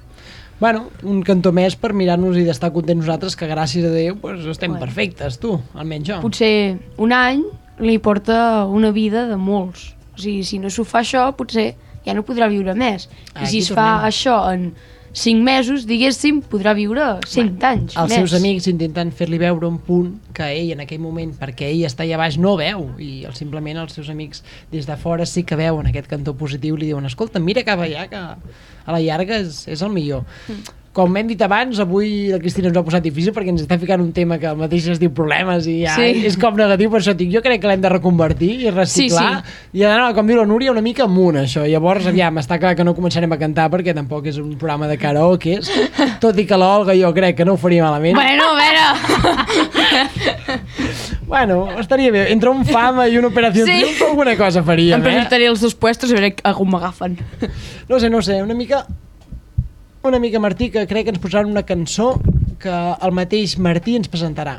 Speaker 4: Bueno, un cantó més per mirar-nos i d'estar contents nosaltres que gràcies a Déu pues, estem
Speaker 6: Bueno.
Speaker 4: perfectes, tu, almenys jo.
Speaker 6: Potser un any li porta una vida de molts. O sigui, si no s'ho fa això, potser ja no podrà viure més. I
Speaker 4: Aquí
Speaker 6: si es fa
Speaker 4: tornem.
Speaker 6: això en 5 mesos, diguéssim, podrà viure 100 anys
Speaker 4: Els
Speaker 6: més.
Speaker 4: seus amics intenten fer-li veure un punt que ell en aquell moment, perquè ell està allà baix, no veu i el, simplement els seus amics des de fora sí que veuen aquest cantó positiu i li diuen escolta, mira cap allà que a la llarga és, és el millor. Com hem dit abans, avui la Cristina ens ho ha posat difícil perquè ens està ficant un tema que el mateix es diu problemes i ja
Speaker 6: Sí.
Speaker 4: és com negatiu, per això dic, jo crec que l'hem de reconvertir i reciclar
Speaker 6: Sí,
Speaker 4: i anar, com diu la Núria, una mica amunt això. Llavors, aviam, està clar que no començarem a cantar perquè tampoc és un programa de karaoke, tot i que l'Olga jo crec que no ho faria malament.
Speaker 6: Bueno, veure...
Speaker 4: Bueno, estaria bé. Entre un fama i una operació
Speaker 6: Sí.
Speaker 4: sí. triomf alguna cosa faríem,
Speaker 6: Em
Speaker 4: eh?
Speaker 6: presentaré els dos puestos a veure algú m'agafen.
Speaker 4: No sé, no sé, una mica... Una mica Martí, que crec que ens posaran una cançó que el mateix Martí ens presentarà.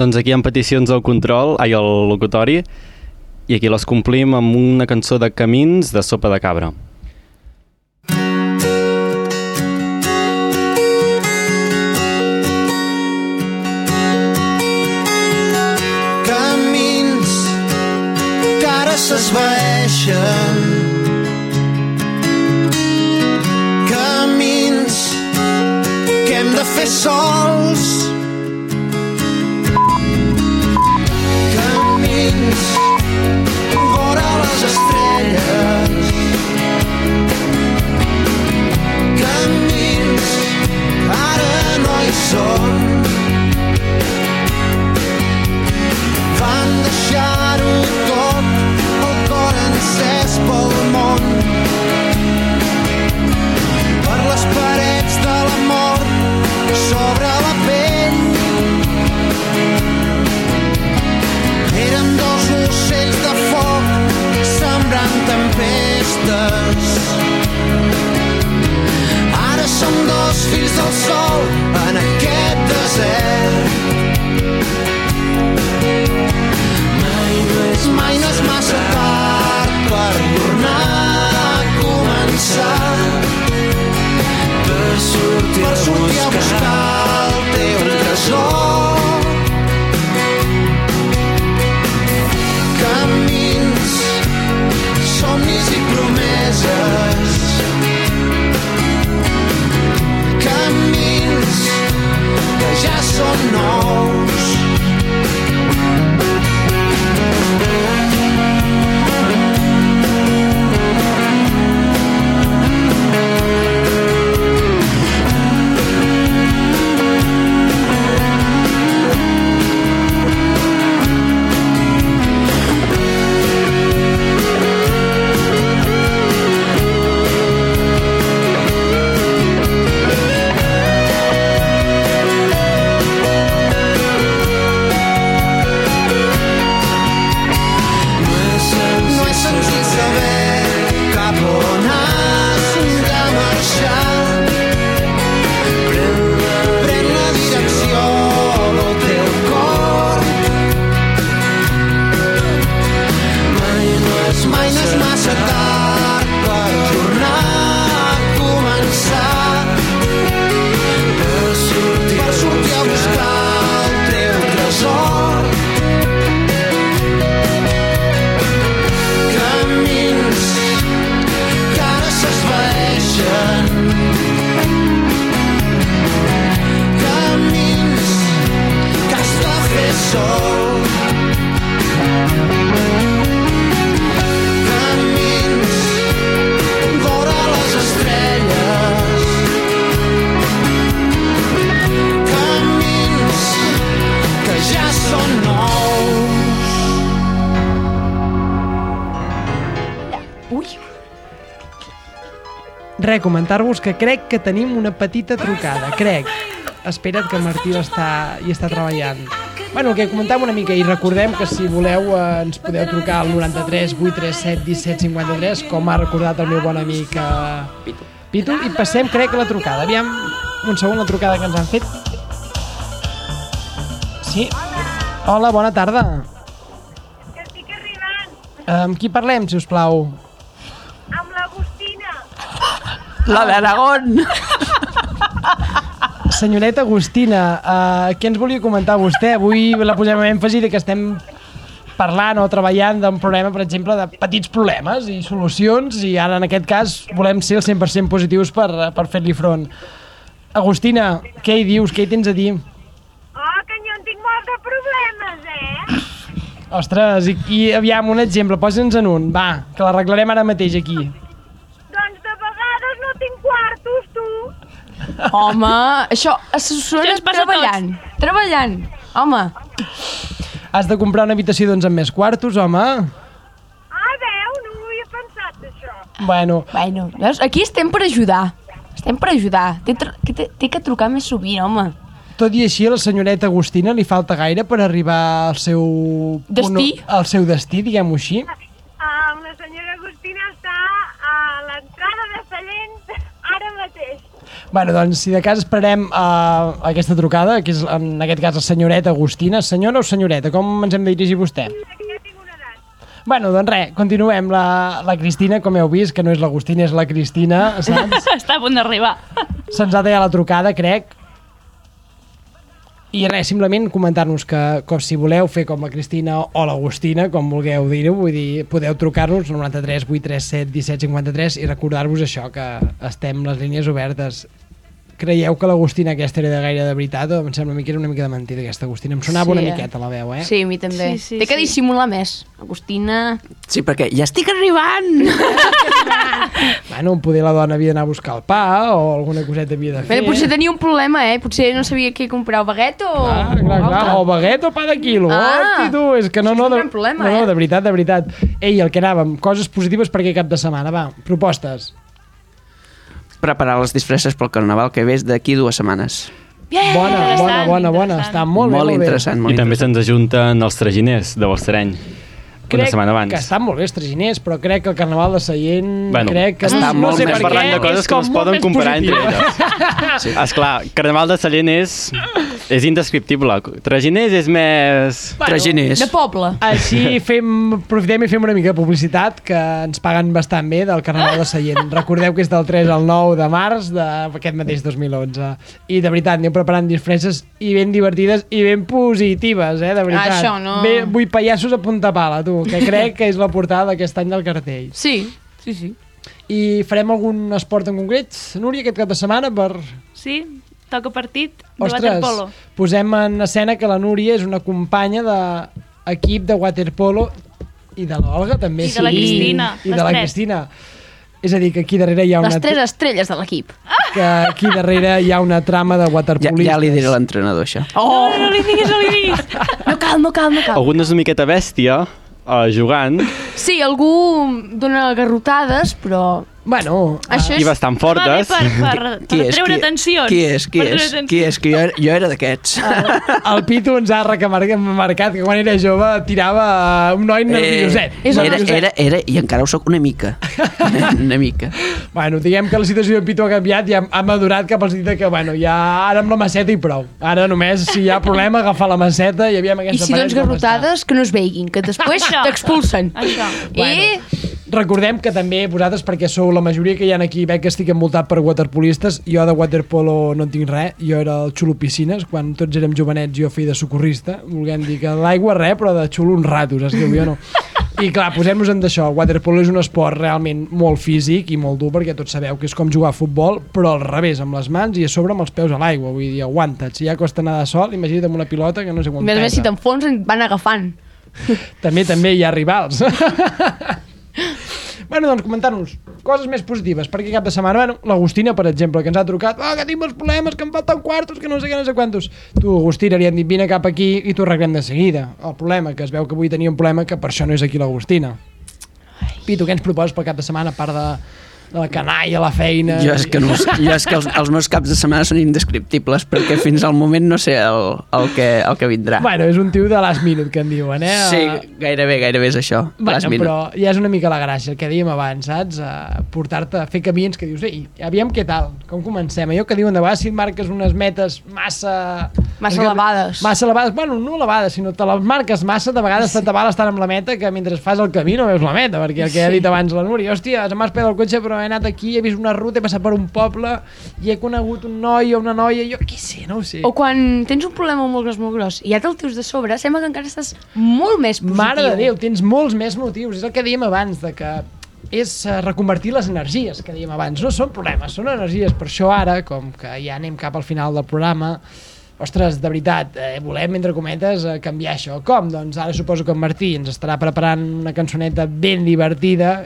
Speaker 7: Doncs aquí hi ha peticions al control, ai, al locutori, i aquí les complim amb una cançó de Camins de Sopa de Cabra.
Speaker 2: Camins que ara s'esvaeixen que del sol en aquest desert. Mai no és, mai no és massa tard per tornar a començar. Per sortir, per sortir a buscar el teu tresor. Que ja són nous. No que
Speaker 4: crec que tenim una petita trucada, crec. Espera't que el Martí està, hi està treballant. Bueno, el que comentàvem una mica i recordem que si voleu eh, ens podeu trucar al 93 837 17 53 com ha recordat el meu bon amic eh, Pitu. Pitu i passem crec que la trucada. Aviam un segon la trucada que ens han fet. Sí. Hola, bona tarda. Amb qui parlem, si us plau?
Speaker 5: La d'Aragón.
Speaker 4: Senyoreta Agustina, uh, què ens volia comentar vostè? Avui la posem en èmfasi de que estem parlant o treballant d'un problema, per exemple, de petits problemes i solucions i ara en aquest cas volem ser el 100% positius per, per fer-li front. Agustina, què hi dius? Què hi tens a dir?
Speaker 18: Oh, que jo en tinc molts de problemes, eh?
Speaker 4: Ostres, i, i aviam, un exemple, posa'ns en un, va, que l'arreglarem ara mateix aquí.
Speaker 18: Doncs de vegades no tinc quartos, tu.
Speaker 6: Home, això se sona treballant. Treballant. Home.
Speaker 4: Has de comprar una habitació doncs amb més quartos, home.
Speaker 18: Ah, veu, no ho havia pensat, això.
Speaker 4: Bueno,
Speaker 6: Bueno, veus? Aquí estem per ajudar. Estem per ajudar. Té, té, té que trucar més sovint, home.
Speaker 4: tot i així a la senyoreta Agustina li falta gaire per arribar al seu...
Speaker 6: Destí?
Speaker 4: punt- Al seu destí, diguem-ho així.
Speaker 18: Ah, la senyora
Speaker 4: Bueno, doncs, si de cas esperem uh, aquesta trucada, que és en aquest cas la senyoreta Agustina. Senyora o senyoreta, com ens hem de dirigir vostè? Bueno, doncs res, continuem. La, la Cristina, com heu vist, que no és l'Agustina, és la Cristina, saps?
Speaker 19: Està a punt d'arribar.
Speaker 4: Se'ns ha tallat la trucada, crec. I res, simplement comentar-nos que, que si voleu fer com la Cristina o l'Agustina, com vulgueu dir-ho, vull dir, podeu trucar-nos al 93 837 17 53 i recordar-vos això, que estem les línies obertes. Creieu que l'Agustina aquesta era de gaire de veritat o em sembla una mica, era una mica de mentida aquesta Agustina? Em sonava
Speaker 6: Sí,
Speaker 4: una
Speaker 6: eh?
Speaker 4: miqueta la veu, eh?
Speaker 6: Sí, a mi també.
Speaker 19: Sí, sí,
Speaker 6: Té que
Speaker 19: sí.
Speaker 6: dissimular més. Agustina...
Speaker 5: Sí, perquè ja estic arribant!
Speaker 4: Bueno, poder la dona havia d'anar a buscar el pa o alguna coseta havia de fer.
Speaker 6: Bé, potser tenia un problema, eh? Potser no sabia què comprar, o baguet o...
Speaker 4: Ah, clar, clar. O baguet o pa de quilo.
Speaker 6: Ah.
Speaker 4: Hosti, tu, és que no, no, de,
Speaker 6: problema,
Speaker 4: no, no,
Speaker 6: eh?
Speaker 4: de veritat, de veritat. Ei, el que anàvem, coses positives per aquest cap de setmana, va, propostes.
Speaker 5: Preparar les disfresses pel carnaval que ve d'aquí dues setmanes.
Speaker 6: Yeah!
Speaker 4: Bona, bona, bona, bona, està molt, bé,
Speaker 5: molt
Speaker 4: molt
Speaker 5: interessant,
Speaker 4: bé.
Speaker 5: molt
Speaker 7: I també se'ns ajunten els traginers de Balsareny. Una
Speaker 4: Crec
Speaker 7: setmana abans.
Speaker 4: que estan molt bé els traginers, però crec que el Carnaval de Seient...
Speaker 7: Bueno,
Speaker 4: crec que
Speaker 5: està
Speaker 4: no,
Speaker 5: molt
Speaker 4: no sé
Speaker 5: més
Speaker 7: parlant de coses que no es poden comparar entre
Speaker 4: positiu.
Speaker 7: Sí. Esclar, Carnaval de Sallent és, és indescriptible. Traginers és més...
Speaker 5: Traginers.
Speaker 6: De poble.
Speaker 4: Així fem, aprofitem i fem una mica de publicitat que ens paguen bastant bé del Carnaval de Seient. Recordeu que és del 3 al 9 de març d'aquest mateix 2011. I de veritat, aneu preparant disfresses i ben divertides i ben positives, eh, de veritat.
Speaker 6: Això no-
Speaker 4: Bé, vull pallassos a punta pala, tu, que crec que és la portada d'aquest any del cartell.
Speaker 6: Sí, sí, sí.
Speaker 4: I farem algun esport en concret, Núria, aquest cap de setmana per...
Speaker 19: Sí, toca partit de
Speaker 4: Ostres,
Speaker 19: waterpolo.
Speaker 4: posem en escena que la Núria és una companya d'equip de waterpolo i de l'Olga també.
Speaker 19: I de la
Speaker 4: sí.
Speaker 19: Cristina,
Speaker 4: I de la
Speaker 19: tres.
Speaker 4: Cristina. És a dir, que aquí darrere hi ha una,
Speaker 6: Les tres estrelles de l'equip.
Speaker 4: que aquí darrere hi ha una trama de
Speaker 5: Ja,
Speaker 4: waterpolistes.
Speaker 5: ja li diré a l'entrenador, això.
Speaker 6: Oh!
Speaker 19: No, no li diguis, no li diguis.
Speaker 6: No cal, no cal, no cal.
Speaker 7: Algun és una miqueta bèstia uh, jugant.
Speaker 6: Sí, algú dona garrotades, però...
Speaker 4: Bueno,
Speaker 6: Això
Speaker 7: i
Speaker 6: és...
Speaker 7: bastant
Speaker 19: Va bé
Speaker 7: fortes.
Speaker 19: per, per, per treure tensions.
Speaker 5: Qui és? Qui
Speaker 19: Per
Speaker 5: és? Qui és? Que jo, era- jo era d'aquests.
Speaker 4: el Pitu ens ha remarcat marcat que quan era jove tirava un noi nervioset.
Speaker 5: Eh, era, era, era, i encara ho sóc una mica. una mica.
Speaker 4: Bueno, diguem que la situació de Pitu ha canviat i ha, ha madurat cap al sentit de que, bueno, ja ara amb la maceta i prou. Ara només, si hi ha problema, agafar la maceta i aviam
Speaker 6: I
Speaker 4: aquesta
Speaker 6: si
Speaker 4: paret
Speaker 6: dones garrotades, que no es veiguin, que després t'expulsen.
Speaker 19: Això.
Speaker 6: I...
Speaker 4: Recordem que també vosaltres, perquè sou la majoria que hi ha aquí, veig que estic envoltat per waterpolistes, jo de waterpolo no en tinc res, jo era el xulo piscines, quan tots érem jovenets jo feia de socorrista, volguem dir que l'aigua res, però de xulo uns ratos, es diu jo no. I clar, posem-nos en d'això, el waterpolo és un esport realment molt físic i molt dur, perquè tots sabeu que és com jugar a futbol, però al revés, amb les mans i a sobre amb els peus a l'aigua, vull dir, aguanta't, si ja costa anar de sol, imagina't amb una pilota que no sé
Speaker 6: A
Speaker 4: quan
Speaker 6: més més, si
Speaker 4: pesa.
Speaker 6: t'enfonsen, van agafant.
Speaker 4: També, també hi ha rivals. bueno, doncs comentar-nos coses més positives, perquè cap de setmana, bueno, l'Agustina, per exemple, que ens ha trucat, oh, que tinc molts problemes, que em falten quartos, que no sé què, no sé quantos. Tu, Agustina, li han dit, vine cap aquí i t'ho arreglem de seguida. El problema, que es veu que avui tenia un problema, que per això no és aquí l'Agustina. Pitu, què ens proposes pel cap de setmana, a part de la canalla, la feina...
Speaker 5: Jo és que, no, jo és que els, els meus caps de setmana són indescriptibles perquè fins al moment no sé el, el, que, el que vindrà.
Speaker 4: Bueno, és un tio de last minute, que en diuen, eh?
Speaker 5: Sí, gairebé, gairebé és això. last
Speaker 4: Bueno,
Speaker 5: minute.
Speaker 4: però ja és una mica la gràcia, el que dèiem abans, saps? Uh, Portar-te a fer camins que dius, ei, aviam què tal, com comencem? Allò que diuen de vegades si et marques unes metes massa...
Speaker 6: Massa elevades.
Speaker 4: Massa elevades, bueno, no elevades, sinó te les marques massa, de vegades sí. t'atabala estar amb la meta que mentre fas el camí no veus la meta, perquè el que sí. ha dit abans la Núria, hòstia, se m'ha esperat el cotxe però he anat aquí, he vist una ruta, he passat per un poble i he conegut un noi o una noia, jo què sé, no ho sé.
Speaker 6: O quan tens un problema molt gros, molt gros, i ja te'l tius de sobre, sembla que encara estàs molt més positiu.
Speaker 4: Mare de Déu, tens molts més motius. És el que dèiem abans, de que és eh, reconvertir les energies que dèiem abans. No són problemes, són energies. Per això ara, com que ja anem cap al final del programa, ostres, de veritat, eh, volem, entre cometes, eh, canviar això. Com? Doncs ara suposo que en Martí ens estarà preparant una cançoneta ben divertida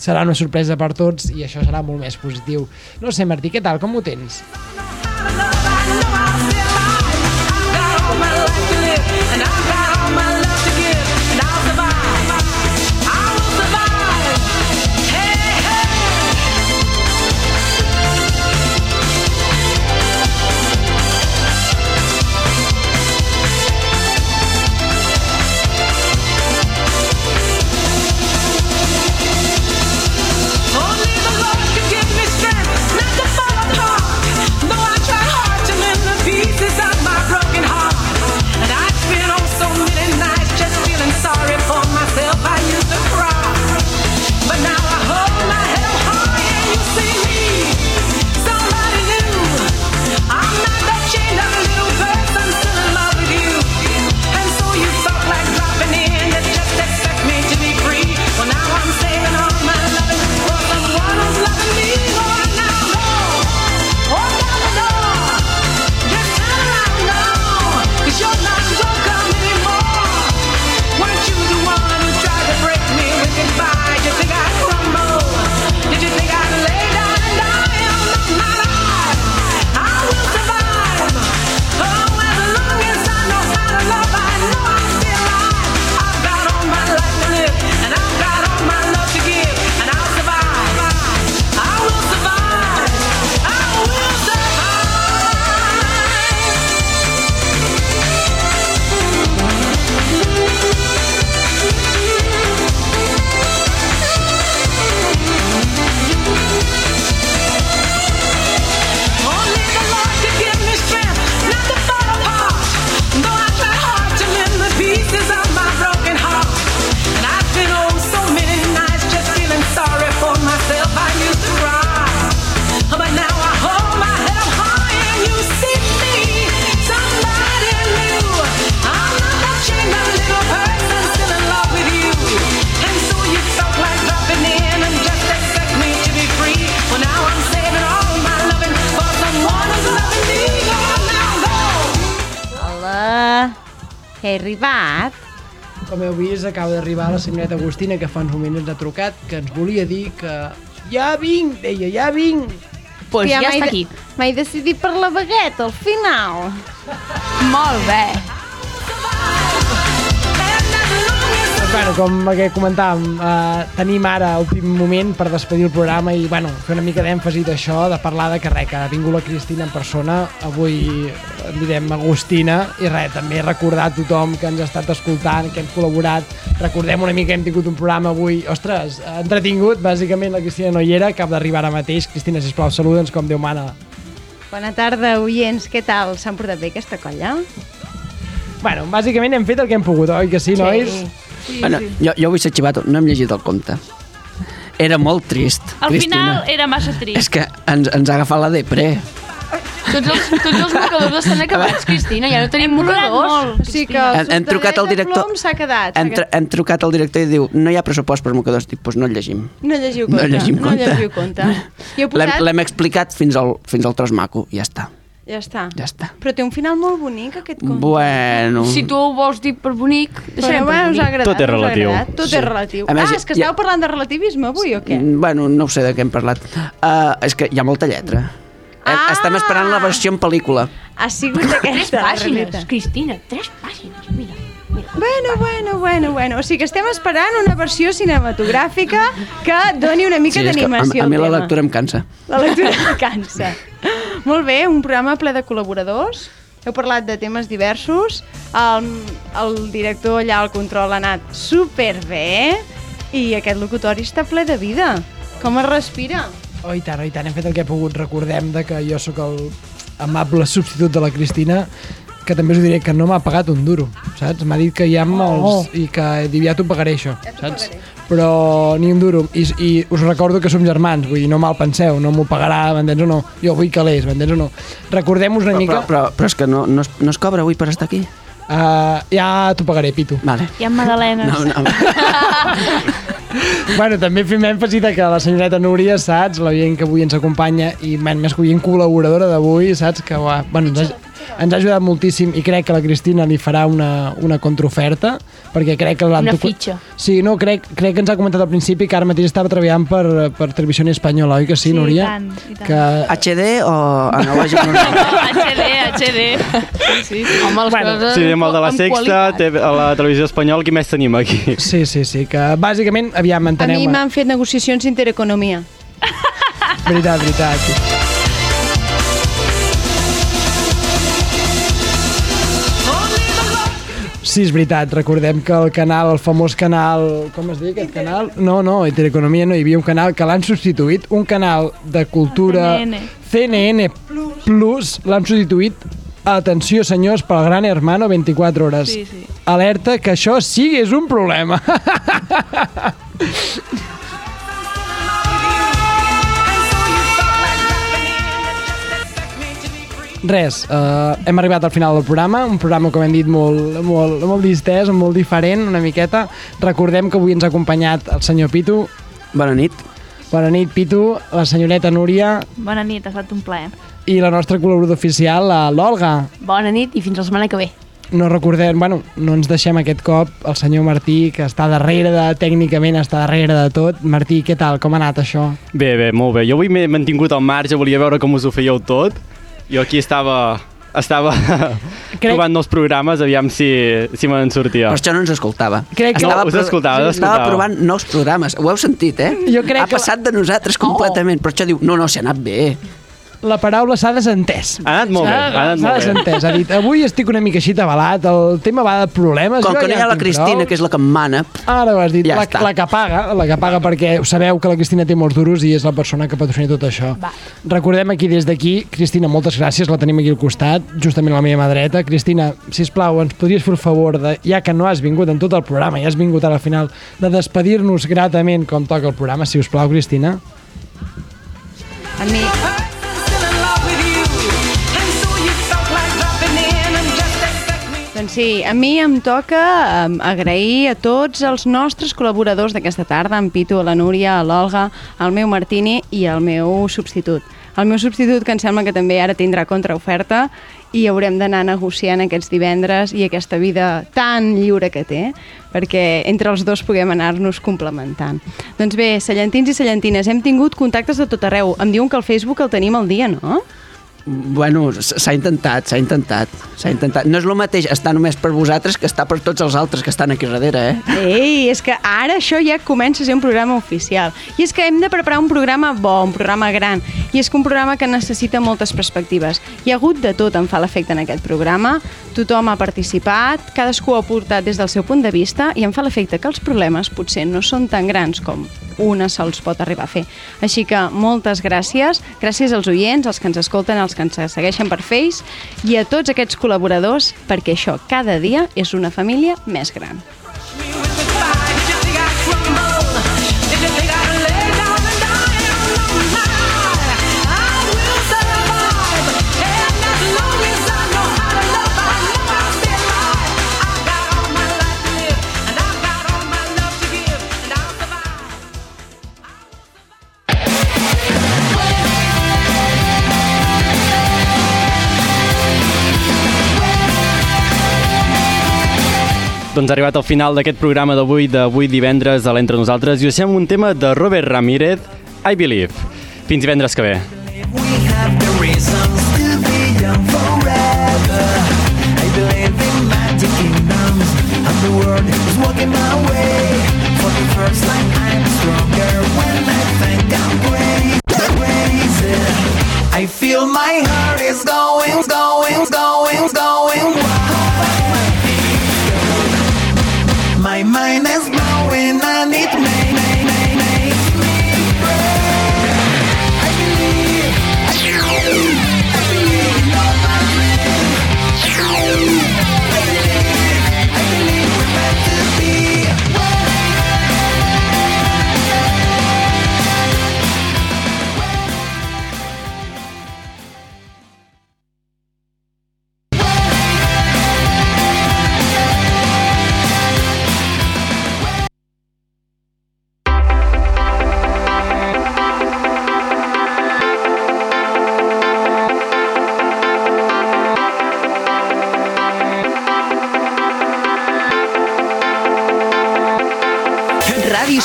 Speaker 20: serà una sorpresa per tots i això serà molt més positiu. No sé, Martí, què tal? Com ho tens? Com heu vist, acaba d'arribar la senyoreta Agustina, que fa uns moments ens ha trucat, que ens volia dir que ja vinc, deia, ja vinc.
Speaker 6: Pues
Speaker 3: Que
Speaker 6: ja
Speaker 3: m'he
Speaker 6: està
Speaker 3: de-
Speaker 6: aquí.
Speaker 3: M'he decidit per la bagueta, al final.
Speaker 6: Molt bé.
Speaker 20: Bueno, com que comentàvem, eh, tenim ara últim moment per despedir el programa i bueno, fer una mica d'èmfasi d'això, de parlar de res, que ha vingut la Cristina en persona, avui direm Agustina, i res, també recordar a tothom que ens ha estat escoltant, que hem col·laborat, recordem una mica que hem tingut un programa avui, ostres, entretingut, bàsicament la Cristina no hi era, acaba d'arribar ara mateix, Cristina, sisplau, saluda'ns com Déu mana.
Speaker 3: Bona tarda, oients, què tal? S'han portat bé aquesta colla?
Speaker 20: Bueno, bàsicament hem fet el que hem pogut, oi que sí, nois?
Speaker 5: Sí, bueno, jo, jo vull ser xivato, no hem llegit el conte. Era molt trist,
Speaker 9: Al
Speaker 5: Cristina.
Speaker 9: final era massa trist.
Speaker 5: És que ens, ens ha agafat la depre.
Speaker 6: Tots els, tots els mocadors estan acabats, Cristina, ja no tenim mocadors.
Speaker 3: O sigui que
Speaker 5: Hem-
Speaker 3: el
Speaker 5: hem trucat al director-
Speaker 3: s'ha quedat.
Speaker 5: Hem, tr- hem trucat al director i diu no hi ha pressupost per mocadors. Dic, doncs no el llegim.
Speaker 3: No llegiu
Speaker 5: No
Speaker 3: compte.
Speaker 5: llegim
Speaker 3: No
Speaker 5: compte.
Speaker 3: llegiu compte. I heu
Speaker 5: L'hem
Speaker 3: posat...
Speaker 5: l'hem explicat fins al, fins al tros maco, ja està.
Speaker 3: Ja està.
Speaker 5: Ja està.
Speaker 3: Però té un final molt bonic, aquest conte.
Speaker 5: Bueno...
Speaker 6: Si tu ho vols dir per bonic, deixarem
Speaker 3: Bueno,
Speaker 6: per
Speaker 3: bueno, us ha
Speaker 6: bonic.
Speaker 3: agradat,
Speaker 7: Tot és relatiu.
Speaker 3: Tot
Speaker 5: Sí.
Speaker 3: és relatiu.
Speaker 5: A més,
Speaker 3: ah, és que
Speaker 5: ja-
Speaker 3: esteu parlant de relativisme avui o què?
Speaker 5: Mm, Bueno, no ho sé de què hem parlat. Uh, és que hi ha molta lletra. Ah! Estem esperant la versió en pel·lícula.
Speaker 3: Ha sigut
Speaker 6: Tres
Speaker 3: aquesta, la
Speaker 6: pàgines. Cristina, tres pàgines, mira.
Speaker 3: Bueno, bueno, bueno, bueno. O sigui que estem esperant una versió cinematogràfica que doni una mica
Speaker 5: és que a,
Speaker 3: d'animació
Speaker 5: a mi
Speaker 3: al
Speaker 5: la
Speaker 3: tema.
Speaker 5: lectura em cansa.
Speaker 3: La lectura em cansa. Molt bé, un programa ple de col·laboradors. Heu parlat de temes diversos. El, el director allà al control ha anat superbé i aquest locutori està ple de vida. Com es respira?
Speaker 20: Oh, i tant, oh, i tant, hem fet el que he pogut. Recordem de que jo sóc el amable substitut de la Cristina, que també us diré que no m'ha pagat un duro, saps? M'ha dit que hi ha molts... I que diu, ja t'ho pagaré això, saps? Però ni un duro. I, I us recordo que som germans, vull dir, no me'l penseu, no m'ho pagarà, m'entens o no? Jo vull calés, m'entens o no? Recordem-vos una
Speaker 5: Però,
Speaker 20: mica...
Speaker 5: però, però, però és que no, no, es, no es cobra avui per estar aquí.
Speaker 20: Uh, ja t'ho pagaré, Pitu.
Speaker 5: Vale.
Speaker 9: Hi ha magdalenes.
Speaker 5: No, no.
Speaker 20: Bueno, també fem èmfasi de que la senyoreta Núria, saps, la veient que avui ens acompanya i més que oient col·laboradora d'avui, saps, que va, bueno, ens, ha, ens ha ajudat moltíssim i crec que la Cristina li farà una, una contraoferta
Speaker 4: perquè crec que l'han
Speaker 6: Una
Speaker 4: tocat-
Speaker 6: fitxa.
Speaker 4: Sí, no, crec, crec que ens ha comentat al principi que ara mateix estava treballant per, per Televisió Espanyola, oi que sí,
Speaker 9: Sí, i
Speaker 4: Núria?
Speaker 9: tant, i tant.
Speaker 4: Que...
Speaker 5: HD o analògic normal?
Speaker 9: HD, HD. Sí, sí.
Speaker 6: Home, les
Speaker 4: Bueno,
Speaker 6: coses
Speaker 7: Sí, amb el de la
Speaker 6: amb
Speaker 7: Sexta, té, a la televisió espanyola, qui més tenim aquí?
Speaker 4: Sí, sí, sí, que bàsicament, aviam,
Speaker 3: A mi
Speaker 4: enteneu-me.
Speaker 3: m'han fet negociacions d'intereconomia.
Speaker 4: Veritat, veritat. Sí, és veritat. Recordem que el canal, el famós canal... Com es diu aquest canal? No, no, Intereconomia no. Hi havia un canal que l'han substituït, un canal de cultura...
Speaker 9: CNN.
Speaker 4: CNN Plus l'han substituït Atenció, senyors, pel Gran Hermano 24 hores.
Speaker 9: Sí, sí.
Speaker 4: Alerta que això sí és un problema. Res, uh, hem arribat al final del programa, un programa, com hem dit, molt, molt, molt distès, molt diferent, una miqueta. Recordem que avui ens ha acompanyat el senyor Pitu.
Speaker 5: Bona nit.
Speaker 4: Bona nit, Pitu, la senyoreta Núria
Speaker 9: Bona nit, ha estat un plaer.
Speaker 4: i la nostra col·laboradora oficial, la- l'Olga.
Speaker 6: Bona nit i fins la setmana que ve.
Speaker 4: No recordem, bueno, no ens deixem aquest cop el senyor Martí, que està darrere de, tècnicament està darrere de tot. Martí, què tal? Com ha anat això?
Speaker 7: Bé, bé, molt bé. Jo avui m'he mantingut al marge, volia veure com us ho fèieu tot. Jo aquí estava estava
Speaker 4: Crec-
Speaker 7: provant nous programes, aviam si, si me'n sortia.
Speaker 5: Per això no ens escoltava.
Speaker 4: Crec que-
Speaker 7: No, us
Speaker 5: pro-
Speaker 7: escoltava, us
Speaker 5: Estava provant nous programes. Ho heu sentit, eh?
Speaker 4: Jo crec
Speaker 5: ha
Speaker 4: que-
Speaker 5: passat de nosaltres completament. Per això diu, no, no, s'ha anat bé.
Speaker 4: La paraula s'ha desentès.
Speaker 7: Ha anat molt bé, ha anat
Speaker 4: S'ha
Speaker 7: molt bé.
Speaker 4: desentès. Ha dit, avui estic una mica així avalat, el tema va de problemes.
Speaker 5: Com
Speaker 4: jo
Speaker 5: que no hi ha la Cristina,
Speaker 4: prou.
Speaker 5: que és la que em mana,
Speaker 4: Ara ho has dit,
Speaker 5: Ja
Speaker 4: la,
Speaker 5: està.
Speaker 4: la que paga, la que paga perquè sabeu que la Cristina té molts duros i és la persona que patrocina tot això.
Speaker 6: Va.
Speaker 4: Recordem aquí des d'aquí, Cristina, moltes gràcies, la tenim aquí al costat, justament a la meva mà dreta. Cristina, si plau, ens podries fer el favor, de, ja que no has vingut en tot el programa, ja has vingut ara al final, de despedir-nos gratament com toca el programa, si us plau, Cristina.
Speaker 3: A mi, doncs sí, a mi em toca agrair a tots els nostres col·laboradors d'aquesta tarda, en Pitu, a la Núria, a l'Olga, al meu Martini i al meu substitut. El meu substitut, que em sembla que també ara tindrà contraoferta i haurem d'anar negociant aquests divendres i aquesta vida tan lliure que té, perquè entre els dos puguem anar-nos complementant. Doncs bé, cellentins i cellentines, hem tingut contactes de tot arreu. Em diuen que el Facebook el tenim al dia, no?
Speaker 5: Bueno, s'ha intentat, s'ha intentat, s'ha intentat. No és el mateix estar només per vosaltres que estar per tots els altres que estan aquí darrere, eh?
Speaker 3: Ei, és que ara això ja comença a ser un programa oficial. I és que hem de preparar un programa bo, un programa gran. I és que un programa que necessita moltes perspectives. Hi ha hagut de tot, em fa l'efecte en aquest programa. Tothom ha participat, cadascú ha portat des del seu punt de vista i em fa l'efecte que els problemes potser no són tan grans com una se'ls pot arribar a fer. Així que moltes gràcies, gràcies als oients, als que ens escolten, als que ens segueixen per Face i a tots aquests col·laboradors perquè això cada dia és una família més gran.
Speaker 7: Doncs arribat al final d'aquest programa d'avui, d'avui divendres a l'Entre Nosaltres, i us deixem un tema de Robert Ramírez, I Believe. Fins divendres que ve.
Speaker 16: I believe in magic and the world is walking my way. For the I'm stronger when I. I feel my heart is going, going, going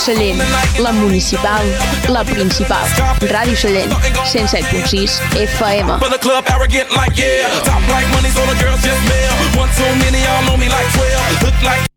Speaker 6: Sallent, la municipal, la principal. Ràdio Sallent, 107.6 FM.
Speaker 1: Like yeah. Top like money, so the girls just mail. One too many, y'all know me like 12. Look like